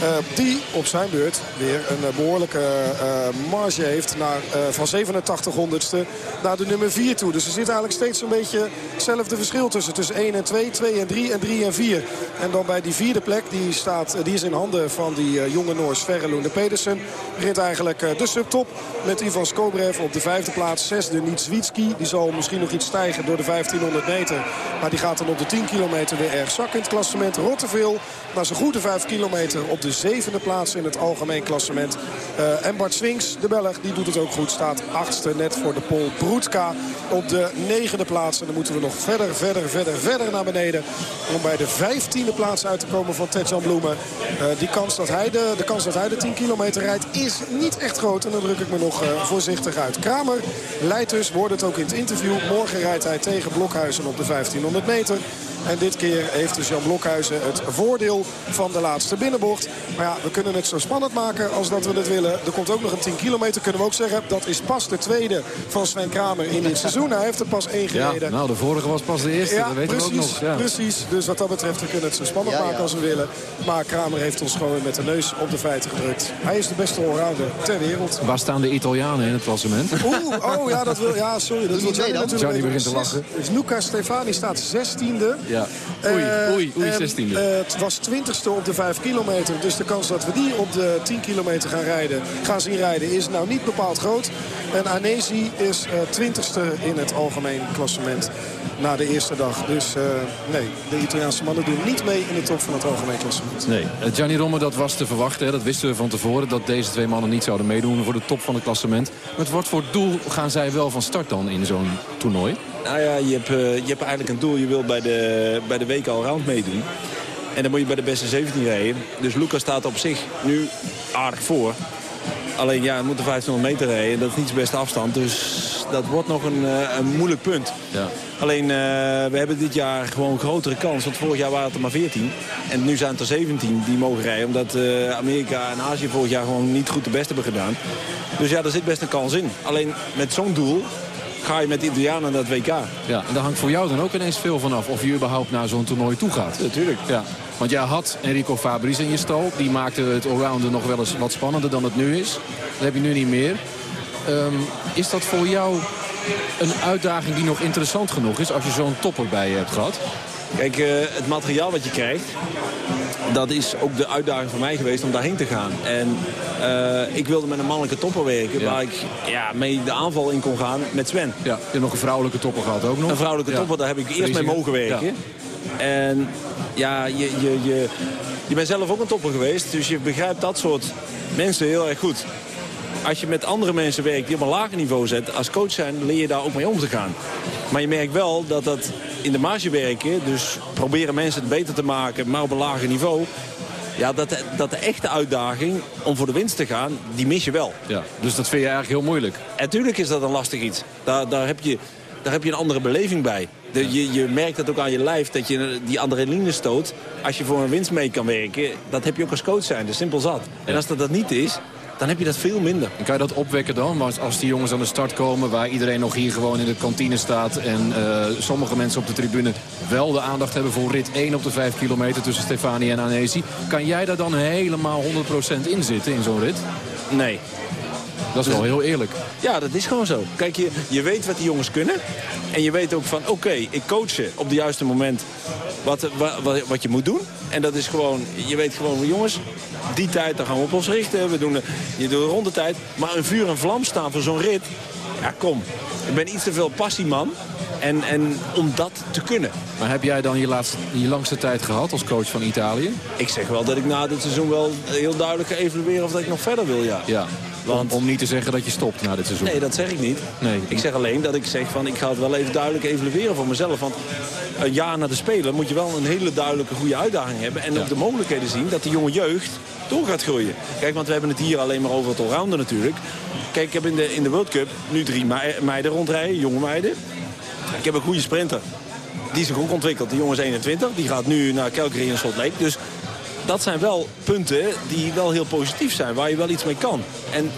Eh, die op zijn beurt weer een eh, behoorlijke eh, marge heeft naar, van 87 honderdste naar de nummer 4 toe. Dus er zit eigenlijk steeds een beetje hetzelfde verschil tussen. Tussen 1 en 2, 2 en 3 en 3 en 4. En dan bij die vierde plek, die, staat, die is in handen van die jonge Noors Sverre Lunde Pedersen. Begint eigenlijk de subtop met Ivan Skobrev op de vijfde plaats. Zesde Nitswitski. Die zal misschien nog iets stijgen door de 1500 meter. Maar die gaat dan op de 10 kilometer weer erg zakken in het klassement. Rotteveel na zijn goede 5 kilometer op de zevende plaats in het algemeen klassement. Eh, en Bart Swings, de Belg, die doet het ook goed. Staat achtste net voor de Pol Broedka op de negende plaats. En dan moeten we nog verder, verder, verder, verder naar beneden. Om bij de vijftiende plaats uit te komen van Tetjan Bloemen. Eh, die kans dat hij de, de kans dat hij de 10 kilometer rijdt is niet echt groot. En dan druk ik me nog eh, voorzichtig uit. Kramer leidt dus, wordt het ook in het interview. Morgen rijdt hij tegen Blokhuizen op de 1500 meter. En dit keer heeft dus Jan Blokhuizen het voordeel van de laatste binnenbocht. Maar ja, we kunnen het zo spannend maken als dat we het willen. Er komt ook nog een 10 kilometer, kunnen we ook zeggen. Dat is pas de tweede van Sven Kramer in dit seizoen. Hij heeft er pas één Ja, gereden. nou, de vorige was pas de eerste, Ja, dat weten precies, we ook nog. Ja. precies. Dus wat dat betreft, we kunnen het zo spannend Ja, ja. maken als we willen. Maar Kramer heeft ons gewoon met de neus op de feiten gedrukt. Hij is de beste allrounder ter wereld. Waar staan de Italianen in het klassement? Oeh, oh ja, dat wil, ja sorry. Dat wil Johnny natuurlijk begint te lachen. Dus Luca Stefani staat 16e. Ja. Oei, Eh, oei, oei, en, 16e. eh, het was 20ste op de 5 kilometer. Dus de kans dat we die op de 10 kilometer gaan, rijden, gaan zien rijden is nou niet bepaald groot. En Anesi is eh 20ste in het algemeen klassement na de eerste dag. Dus eh, nee, de Italiaanse mannen doen niet mee in de top van het algemeen klassement. Nee, eh, Gianni Romme, dat was te verwachten. Hè. Dat wisten we van tevoren, dat deze twee mannen niet zouden meedoen voor de top van het klassement. Met wat voor doel gaan zij wel van start dan in zo'n toernooi? Nou ja, je hebt, eh, je hebt eigenlijk een doel. Je wil bij de, bij de week al round meedoen. En dan moet je bij de beste 17 rijden. Dus Lucas staat op zich nu aardig voor. Alleen ja, hij moet de 1500 meter rijden. Dat is niet zijn beste afstand. Dus dat wordt nog een, eh, een moeilijk punt. Ja. Alleen, eh, we hebben dit jaar gewoon een grotere kans. Want vorig jaar waren het er maar 14. En nu zijn het er 17 die mogen rijden. Omdat Amerika en Azië vorig jaar gewoon niet goed de best hebben gedaan. Dus ja, daar zit best een kans in. Alleen met zo'n doel ga je met de Italianen naar het WK. Ja, en daar hangt voor jou dan ook ineens veel van af of je überhaupt naar zo'n toernooi toe gaat. Natuurlijk. Ja, want jij had Enrico Fabris in je stal. Die maakte het allrounder nog wel eens wat spannender dan het nu is. Dat heb je nu niet meer. Ehm, is dat voor jou een uitdaging die nog interessant genoeg is als je zo'n topper bij je hebt gehad? Kijk, eh, het materiaal wat je krijgt, dat is ook de uitdaging voor mij geweest om daarheen te gaan. En eh, ik wilde met een mannelijke topper werken, waar ik ja, mee de aanval in kon gaan met Sven. Ja, je hebt nog een vrouwelijke topper gehad ook nog. Een vrouwelijke topper, daar heb ik eerst mee mogen werken. En ja, je, je, je, je bent zelf ook een topper geweest, dus je begrijpt dat soort mensen heel erg goed. Als je met andere mensen werkt die op een lager niveau zet, als coach zijn, leer je daar ook mee om te gaan. Maar je merkt wel dat dat in de marge werken, dus proberen mensen het beter te maken, maar op een lager niveau. Ja, dat, de- dat de echte uitdaging om voor de winst te gaan, die mis je wel. Ja, dus dat vind je eigenlijk heel moeilijk. En natuurlijk is dat een lastig iets. Daar, daar, heb, je, daar heb je een andere beleving bij. De, je, je merkt het ook aan je lijf, dat je die adrenaline stoot. Als je voor een winst mee kan werken, dat heb je ook als coach zijn. Dus simpel zat. En als dat dat niet is, dan heb je dat veel minder. En kan je dat opwekken dan? Maar als, als die jongens aan de start komen... waar iedereen nog hier gewoon in de kantine staat... en eh, sommige mensen op de tribune wel de aandacht hebben... voor rit 1 op de 5 kilometer tussen Stefani en Anesi... kan jij daar dan helemaal 100% in zitten in zo'n rit? Nee. Dat is wel heel eerlijk. Ja, dat is gewoon zo. Kijk, je, je weet wat die jongens kunnen. En je weet ook van, oké, ik coach ze op het juiste moment wat, wat, wat, je moet doen. En dat is gewoon, je weet gewoon, jongens, die tijd, daar gaan we op ons richten. We doen de, je doet een rondetijd. Maar een vuur en vlam staan voor zo'n rit, ja kom. Ik ben iets te veel passieman. En, en om dat te kunnen. Maar heb jij dan je, laatste, je langste tijd gehad als coach van Italië? Ik zeg wel dat ik na dit seizoen wel heel duidelijk ga evalueren of dat ik nog verder wil, ja. Ja, want... om, om niet te zeggen dat je stopt na dit seizoen. Nee, dat zeg ik niet. Nee. Ik zeg alleen dat ik zeg van ik ga het wel even duidelijk evalueren voor mezelf. Want een jaar na de Spelen moet je wel een hele duidelijke goede uitdaging hebben. En ook de mogelijkheden zien dat de jonge jeugd door gaat groeien. Kijk, want we hebben het hier alleen maar over het allrounder natuurlijk. Kijk, ik heb in de, in de World Cup nu drie mei- meiden rondrijden, jonge meiden. Ik heb een goede sprinter. Die is zich ook ontwikkeld. Die jongen is 21. Die gaat nu naar Calgary en Salt Lake. Dus dat zijn wel punten die wel heel positief zijn. Waar je wel iets mee kan. En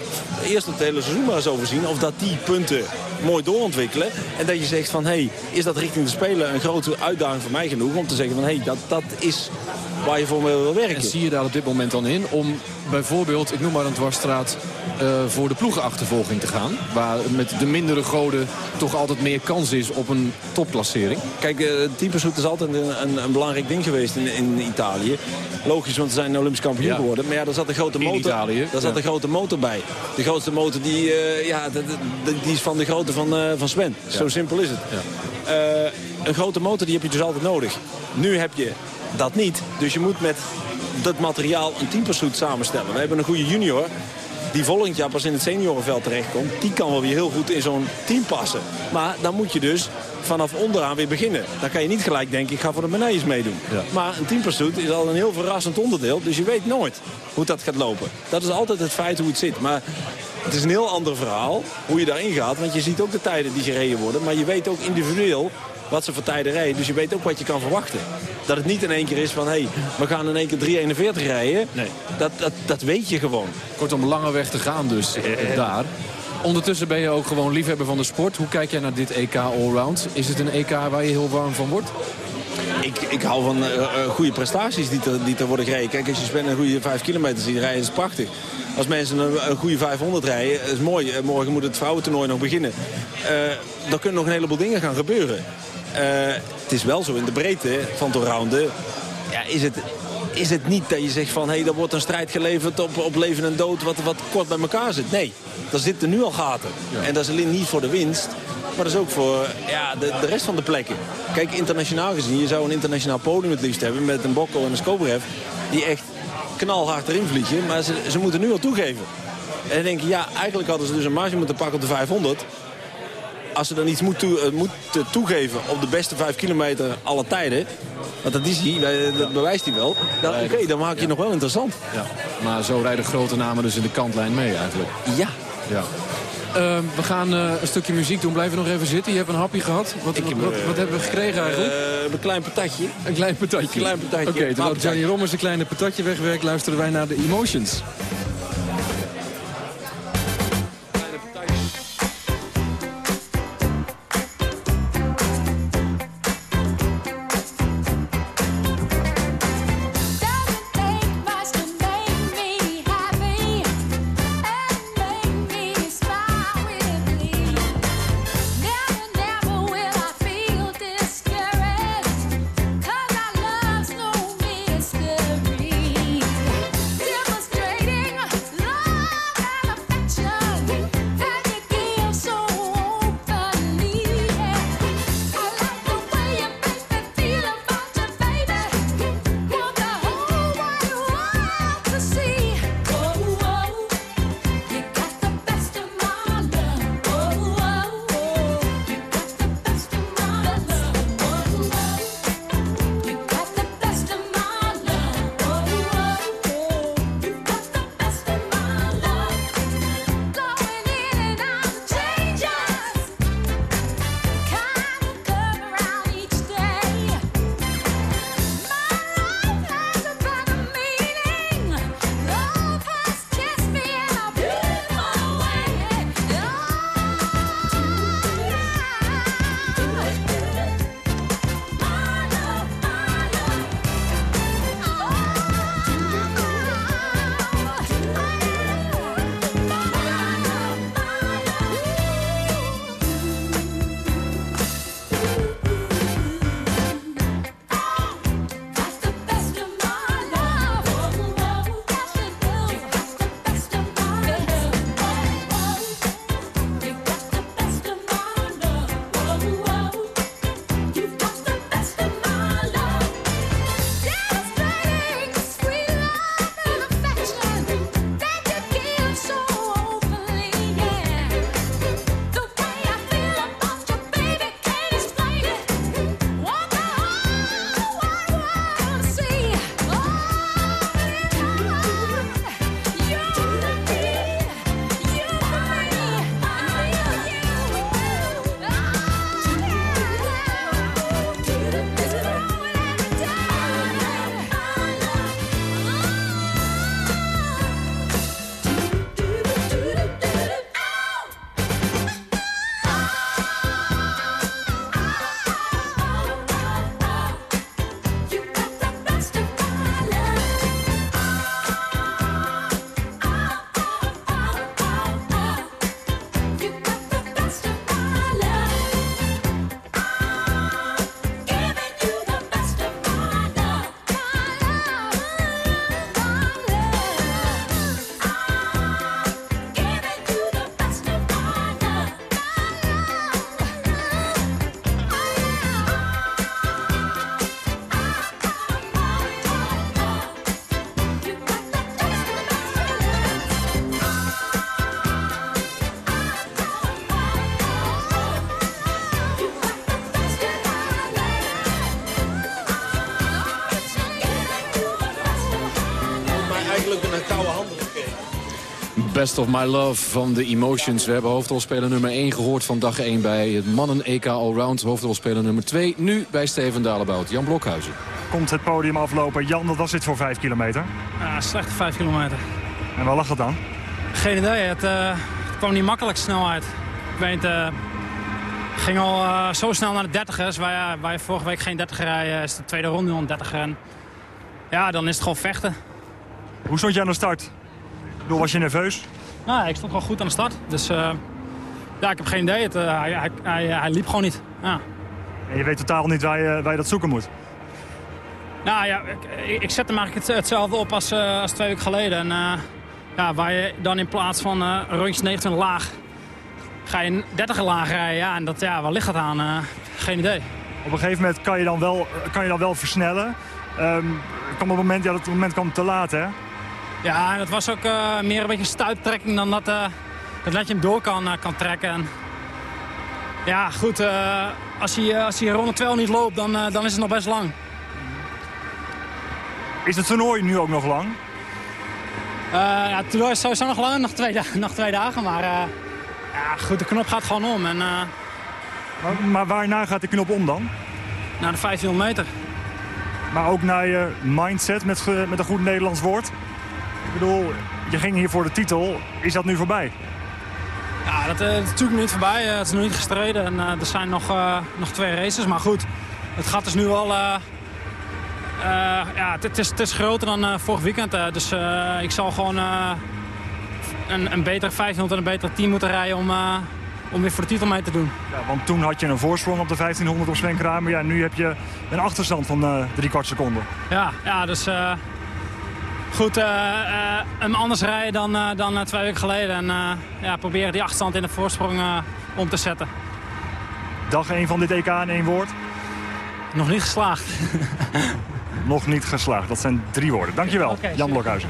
eerst het hele seizoen maar eens overzien of dat die punten mooi doorontwikkelen. En dat je zegt van, hé, hey, is dat richting de Spelen een grote uitdaging voor mij genoeg? Om te zeggen van, hé, hey, dat, dat is waar je voor wil werken. En zie je daar op dit moment dan in om bijvoorbeeld, ik noem maar een dwarsstraat, eh, voor de ploegenachtervolging te gaan? Waar met de mindere goden toch altijd meer kans is op een topklassering? Kijk, uh, is altijd een, een, een, belangrijk ding geweest in, in Italië. Logisch, want ze zijn Olympisch kampioen Ja. geworden. Maar ja, daar zat een grote In motor, Italië, daar zat ja. een grote motor bij. De grootste motor die, uh, ja, die is van de van, uh, van Sven. Ja. Zo simpel is het. Uh, een grote motor die heb je dus altijd nodig. Nu heb je dat niet. Dus je moet met dat materiaal een teampersoet samenstellen. We hebben een goede junior die volgend jaar pas in het seniorenveld terechtkomt. Die kan wel weer heel goed in zo'n team passen. Maar dan moet je dus vanaf onderaan weer beginnen. Dan kan je niet gelijk denken, ik ga voor de menees meedoen. Ja. Maar een teampersoet is al een heel verrassend onderdeel. Dus je weet nooit hoe dat gaat lopen. Dat is altijd het feit hoe het zit. Maar het is een heel ander verhaal hoe je daarin gaat. Want je ziet ook de tijden die gereden worden. Maar je weet ook individueel wat ze voor tijden rijden. Dus je weet ook wat je kan verwachten. Dat het niet in één keer is van, hé, hey, we gaan in één keer 3.41 rijden. Nee. Dat, dat, dat weet je gewoon. Kortom, lange weg te gaan dus eh, daar. Ondertussen ben je ook gewoon liefhebber van de sport. Hoe kijk jij naar dit EK Allround? Is het een EK waar je heel warm van wordt? Ik, ik hou van uh, uh, goede prestaties die er, die er worden gereden. Kijk, als je Sven een goede 5 kilometer ziet rijden, is het prachtig. Als mensen een, een goede 500 rijden, is mooi. Uh, morgen moet het vrouwentoernooi nog beginnen. dan kunnen nog een heleboel dingen gaan gebeuren. Het is wel zo, in de breedte van het rounden ja, is het is het niet dat je zegt van... hé, hey, er wordt een strijd geleverd op, op leven en dood wat, wat kort bij elkaar zit. Nee, daar zitten nu al gaten. Ja. En dat is alleen niet voor de winst... maar dat is ook voor ja, de, de rest van de plekken. Kijk, internationaal gezien, je zou een internationaal podium het liefst hebben... met een Bokko en een Skobrev... die echt knalhard erin vliegen. Maar ze, ze moeten nu al toegeven. En dan denk je, ja, eigenlijk hadden ze dus een marge moeten pakken op de 500 als ze dan iets moeten toe, moet toegeven op de beste 5 kilometer alle tijden... want dat is hij, dat bewijst hij wel... dan, oké, okay, dan maak je nog wel interessant. Ja. Maar zo rijden grote namen dus in de kantlijn mee eigenlijk. Ja. ja. Eh, we gaan eh, een stukje muziek doen. Blijf nog even zitten. Je hebt een hapje gehad. Wat, wat, wat, wat hebben we gekregen eigenlijk? een klein patatje. Een klein patatje. klein patatje. Oké, terwijl Maar Johnny Rommers een kleine patatje wegwerkt... luisteren wij naar de Emotions. Best of My Love van The Emotions. We hebben hoofdrolspeler nummer 1 gehoord van dag 1 bij het mannen-EK Allround. Hoofdrolspeler nummer 2 nu bij Steven Dalebout. Jan Blokhuizen. Komt het podium aflopen. Jan, wat was dit voor 5 kilometer? Ja, slechte 5 kilometer. En waar lag het dan? Geen idee, het, eh, het kwam niet makkelijk snelheid. Ik weet, eh, ging al eh, zo snel naar de 30ers. Waar, je vorige week geen 30 rijden, is de tweede ronde al een 30 en Ja, dan is het gewoon vechten. Hoe stond je aan de start? Was je nerveus? Nou, ik stond gewoon goed aan de start. Dus eh, ja, ik heb geen idee. Het, eh, hij, hij, hij, hij liep gewoon niet. Ja. En je weet totaal niet waar je, waar je dat zoeken moet. Nou ja, ik, ik zet hem eigenlijk het- hetzelfde op als, eh, als twee weken geleden. En, ja, waar je dan in plaats van rondjes 29 laag, ga je een 30 laag rijden. Ja, en dat, ja, waar ligt dat aan? Geen idee. Op een gegeven moment kan je dan wel, kan je dan wel versnellen. Kwam op het moment, ja, dat moment kwam te laat, hè? Ja, en het was ook eh, meer een beetje stuiptrekking dan dat, eh, dat, dat je hem door kan, eh, kan trekken. En, ja, goed, als hij, als hij ronde 12 niet loopt, dan, dan is het nog best lang. Is het toernooi nu ook nog lang? Ja, het toernooi is sowieso nog lang, nog twee, nog twee dagen. Maar Ja, goed, de knop gaat gewoon om. En, uh... maar, maar waarna gaat de knop om dan? Naar de 1500 meter. Maar ook naar je mindset, met, met een goed Nederlands woord. Ik bedoel, je ging hier voor de titel. Is dat nu voorbij? Ja, dat, uh, is natuurlijk niet voorbij. Uh, het is nog niet gestreden. En, uh, er zijn nog, nog twee races. Maar goed, het gaat dus nu al... ja, het is, is groter dan vorig weekend. dus ik zal gewoon een, een betere 500 en een betere 10 moeten rijden om, om weer voor de titel mee te doen. Ja, want toen had je een voorsprong op de 1500 op Sven Kramer. Ja, nu heb je een achterstand van drie kwart seconde. Ja, ja dus goed uh, uh, hem anders rijden dan, uh, dan twee weken geleden. En ja, proberen die achterstand in de voorsprong om te zetten. Dag 1 van dit EK in één woord? Nog niet geslaagd. Nog niet geslaagd, dat zijn drie woorden. Dankjewel, okay, Jan Blokhuizen.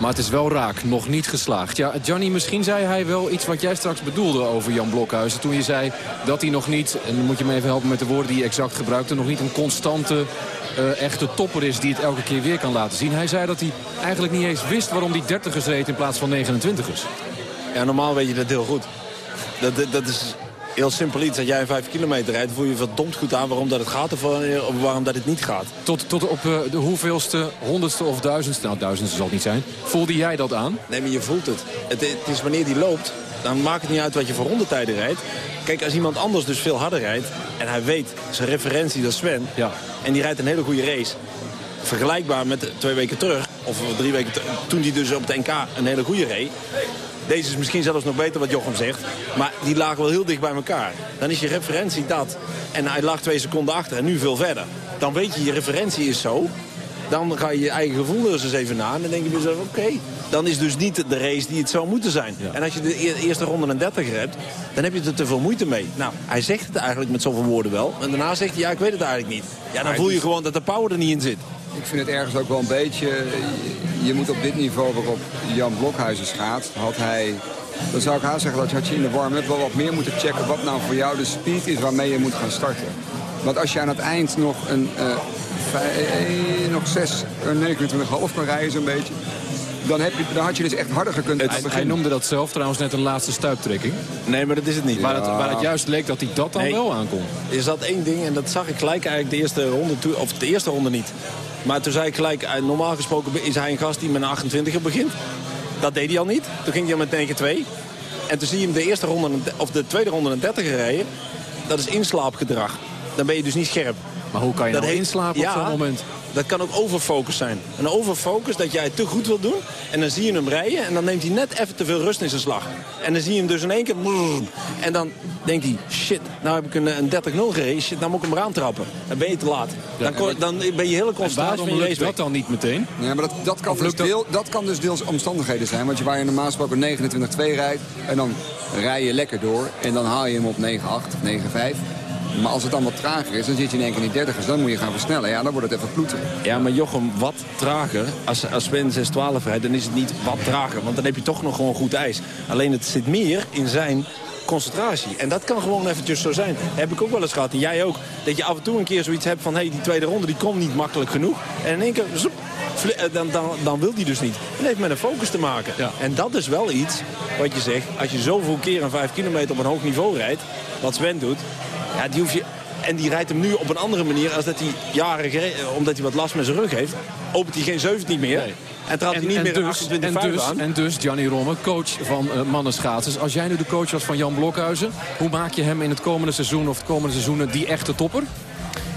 Maar het is wel raak, nog niet geslaagd. Ja, Johnny, misschien zei hij wel iets wat jij straks bedoelde over Jan Blokhuizen. Toen je zei dat hij nog niet, en dan moet je me even helpen met de woorden die je exact gebruikte... nog niet een constante uh, echte topper is die het elke keer weer kan laten zien. Hij zei dat hij eigenlijk niet eens wist waarom hij 30 reed in plaats van 29 is. Ja, normaal weet je dat heel goed. Dat, dat, dat is heel simpel iets. Dat jij een 5 kilometer rijdt, voel je verdomd goed aan waarom dat het gaat of, waarom dat het niet gaat. Tot, tot op uh, de hoeveelste, honderdste of duizendste, nou duizendste zal het niet zijn. Voelde jij dat aan? Nee, maar je voelt het. Het, het is wanneer die loopt, dan maakt het niet uit wat je voor rondetijden rijdt. Kijk, als iemand anders dus veel harder rijdt... en hij weet, zijn referentie, dat is Sven... Ja. En die rijdt een hele goede race... vergelijkbaar met twee weken terug, of drie weken terug... toen hij dus op de NK een hele goede reed... Deze is misschien zelfs nog beter wat Jochem zegt. Maar die lagen wel heel dicht bij elkaar. Dan is je referentie dat. En hij lag twee seconden achter en nu veel verder. Dan weet je, je referentie is zo. Dan ga je je eigen gevoel er eens even na. En dan denk je jezelf, oké, dan is dus niet de race die het zou moeten zijn. En als je de eerste ronde een 30 hebt, dan heb je er te veel moeite mee. Nou, hij zegt het eigenlijk met zoveel woorden wel. En daarna zegt hij, ja, ik weet het eigenlijk niet. Ja, dan voel je gewoon dat de power er niet in zit. Ik vind het ergens ook wel een beetje... Je moet op dit niveau waarop Jan Blokhuizen gaat, had hij... Dan zou ik haar zeggen dat had je in de warm-up wel wat meer moeten checken... wat nou voor jou de speed is waarmee je moet gaan starten. Want als je aan het eind nog een... Uh, nog 6, 29,5 kan rijden zo'n beetje dan, heb je, dan had je dus echt harder gekund. Het, hij noemde dat zelf trouwens net een laatste stuiptrekking. Nee, maar dat is het niet. Waar, het, waar het juist leek dat hij dat dan wel aankon. Er zat één ding en dat zag ik gelijk eigenlijk de eerste ronde toe, of de eerste ronde niet. Maar toen zei ik gelijk, eh, normaal gesproken is hij een gast die met een 28 begint. Dat deed hij al niet. Toen ging hij al met 9-2. En toen zie je hem de, eerste ronde, of de tweede ronde een 30 rijden. Dat is inslaapgedrag. Dan ben je dus niet scherp. Maar hoe kan je dat nou inslapen op zo'n moment? Dat kan ook overfocus zijn. Een overfocus dat jij het te goed wil doen. En dan zie je hem rijden en dan neemt hij net even te veel rust in zijn slag. En dan zie je hem dus in één keer... En dan denkt hij, shit, nou heb ik een, een 30-0 gereden. Shit, nou moet ik hem eraan trappen. Dan ben je te laat. Dan, dan ben je hele concentratie van je race dat dan niet meteen? Ja, maar dat, dat, kan dus deel, dat kan dus deels omstandigheden zijn. Want je waar je normaal gesproken 29-2 rijdt... en dan rij je lekker door en dan haal je hem op 9-8 of 9-5... Maar als het dan wat trager is, dan zit je in één keer in die 30ers. Dan moet je gaan versnellen. Ja, dan wordt het even ploeten. Ja, maar Jochem, wat trager. Als, als Sven 6-12 rijdt, dan is het niet wat trager. Want dan heb je toch nog gewoon goed ijs. Alleen het zit meer in zijn concentratie. En dat kan gewoon eventjes zo zijn. heb ik ook wel eens gehad. En jij ook. Dat je af en toe een keer zoiets hebt van... hé, hey, die tweede ronde die komt niet makkelijk genoeg. En in één keer... Zoep, eh, dan, dan, dan wil die dus niet. Dat heeft met een focus te maken. Ja. En dat is wel iets wat je zegt. Als je zoveel keer een 5 kilometer op een hoog niveau rijdt... wat Sven doet... Ja, die hoef je... En die rijdt hem nu op een andere manier als dat hij jaren gereden, omdat hij wat last met zijn rug heeft. Opent hij geen 17 meer. En trad hij niet meer dus, 28 en dus, aan. En dus, Gianni Romme, coach van uh, mannenschaatsers. Als jij nu de coach was van Jan Blokhuizen... hoe maak je hem in het komende seizoen of het komende seizoenen die echte topper?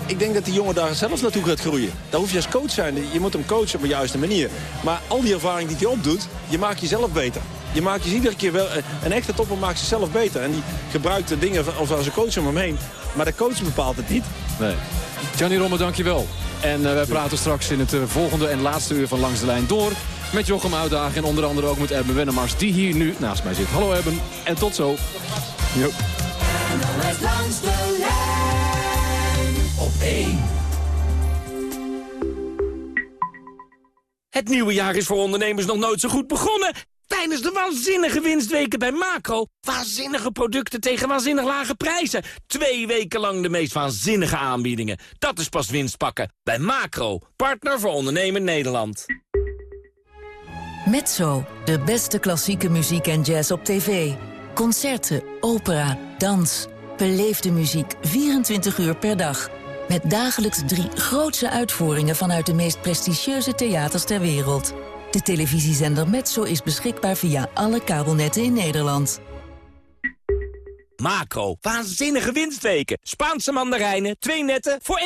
Ik denk dat die jongen daar zelfs naartoe gaat groeien. Daar hoef je als coach zijn. Je moet hem coachen op de juiste manier. Maar al die ervaring die hij opdoet, je maakt jezelf beter. Je maakt je iedere keer wel... Eh, een echte topper maakt zichzelf beter. En die gebruikt de dingen of als een coach om hem heen. Maar de coach bepaalt het niet. Nee. Gianni Romme, dankjewel. En uh, wij praten straks in het uh, volgende en laatste uur van Langs de Lijn door... met Jochem Uitdagen en onder andere ook met Erben Wennemars... die hier nu naast mij zit. Hallo Erben en tot zo. Jo. Langs de lijn op 1. Het nieuwe jaar is voor ondernemers nog nooit zo goed begonnen. Tijdens de waanzinnige winstweken bij Macro. Waanzinnige producten tegen waanzinnig lage prijzen. Twee weken lang de meest waanzinnige aanbiedingen. Dat is pas winst pakken. Bij Macro, partner voor ondernemen Nederland. Mezzo, de beste klassieke muziek en jazz op tv. Concerten, opera, dans. Beleefde muziek 24 uur per dag. Met dagelijks drie grootse uitvoeringen vanuit de meest prestigieuze theaters ter wereld. De televisiezender Metso is beschikbaar via alle kabelnetten in Nederland. Macro, waanzinnige winstweken. Spaanse mandarijnen, twee netten voor 1,95.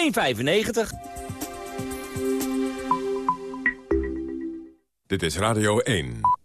Dit is Radio 1.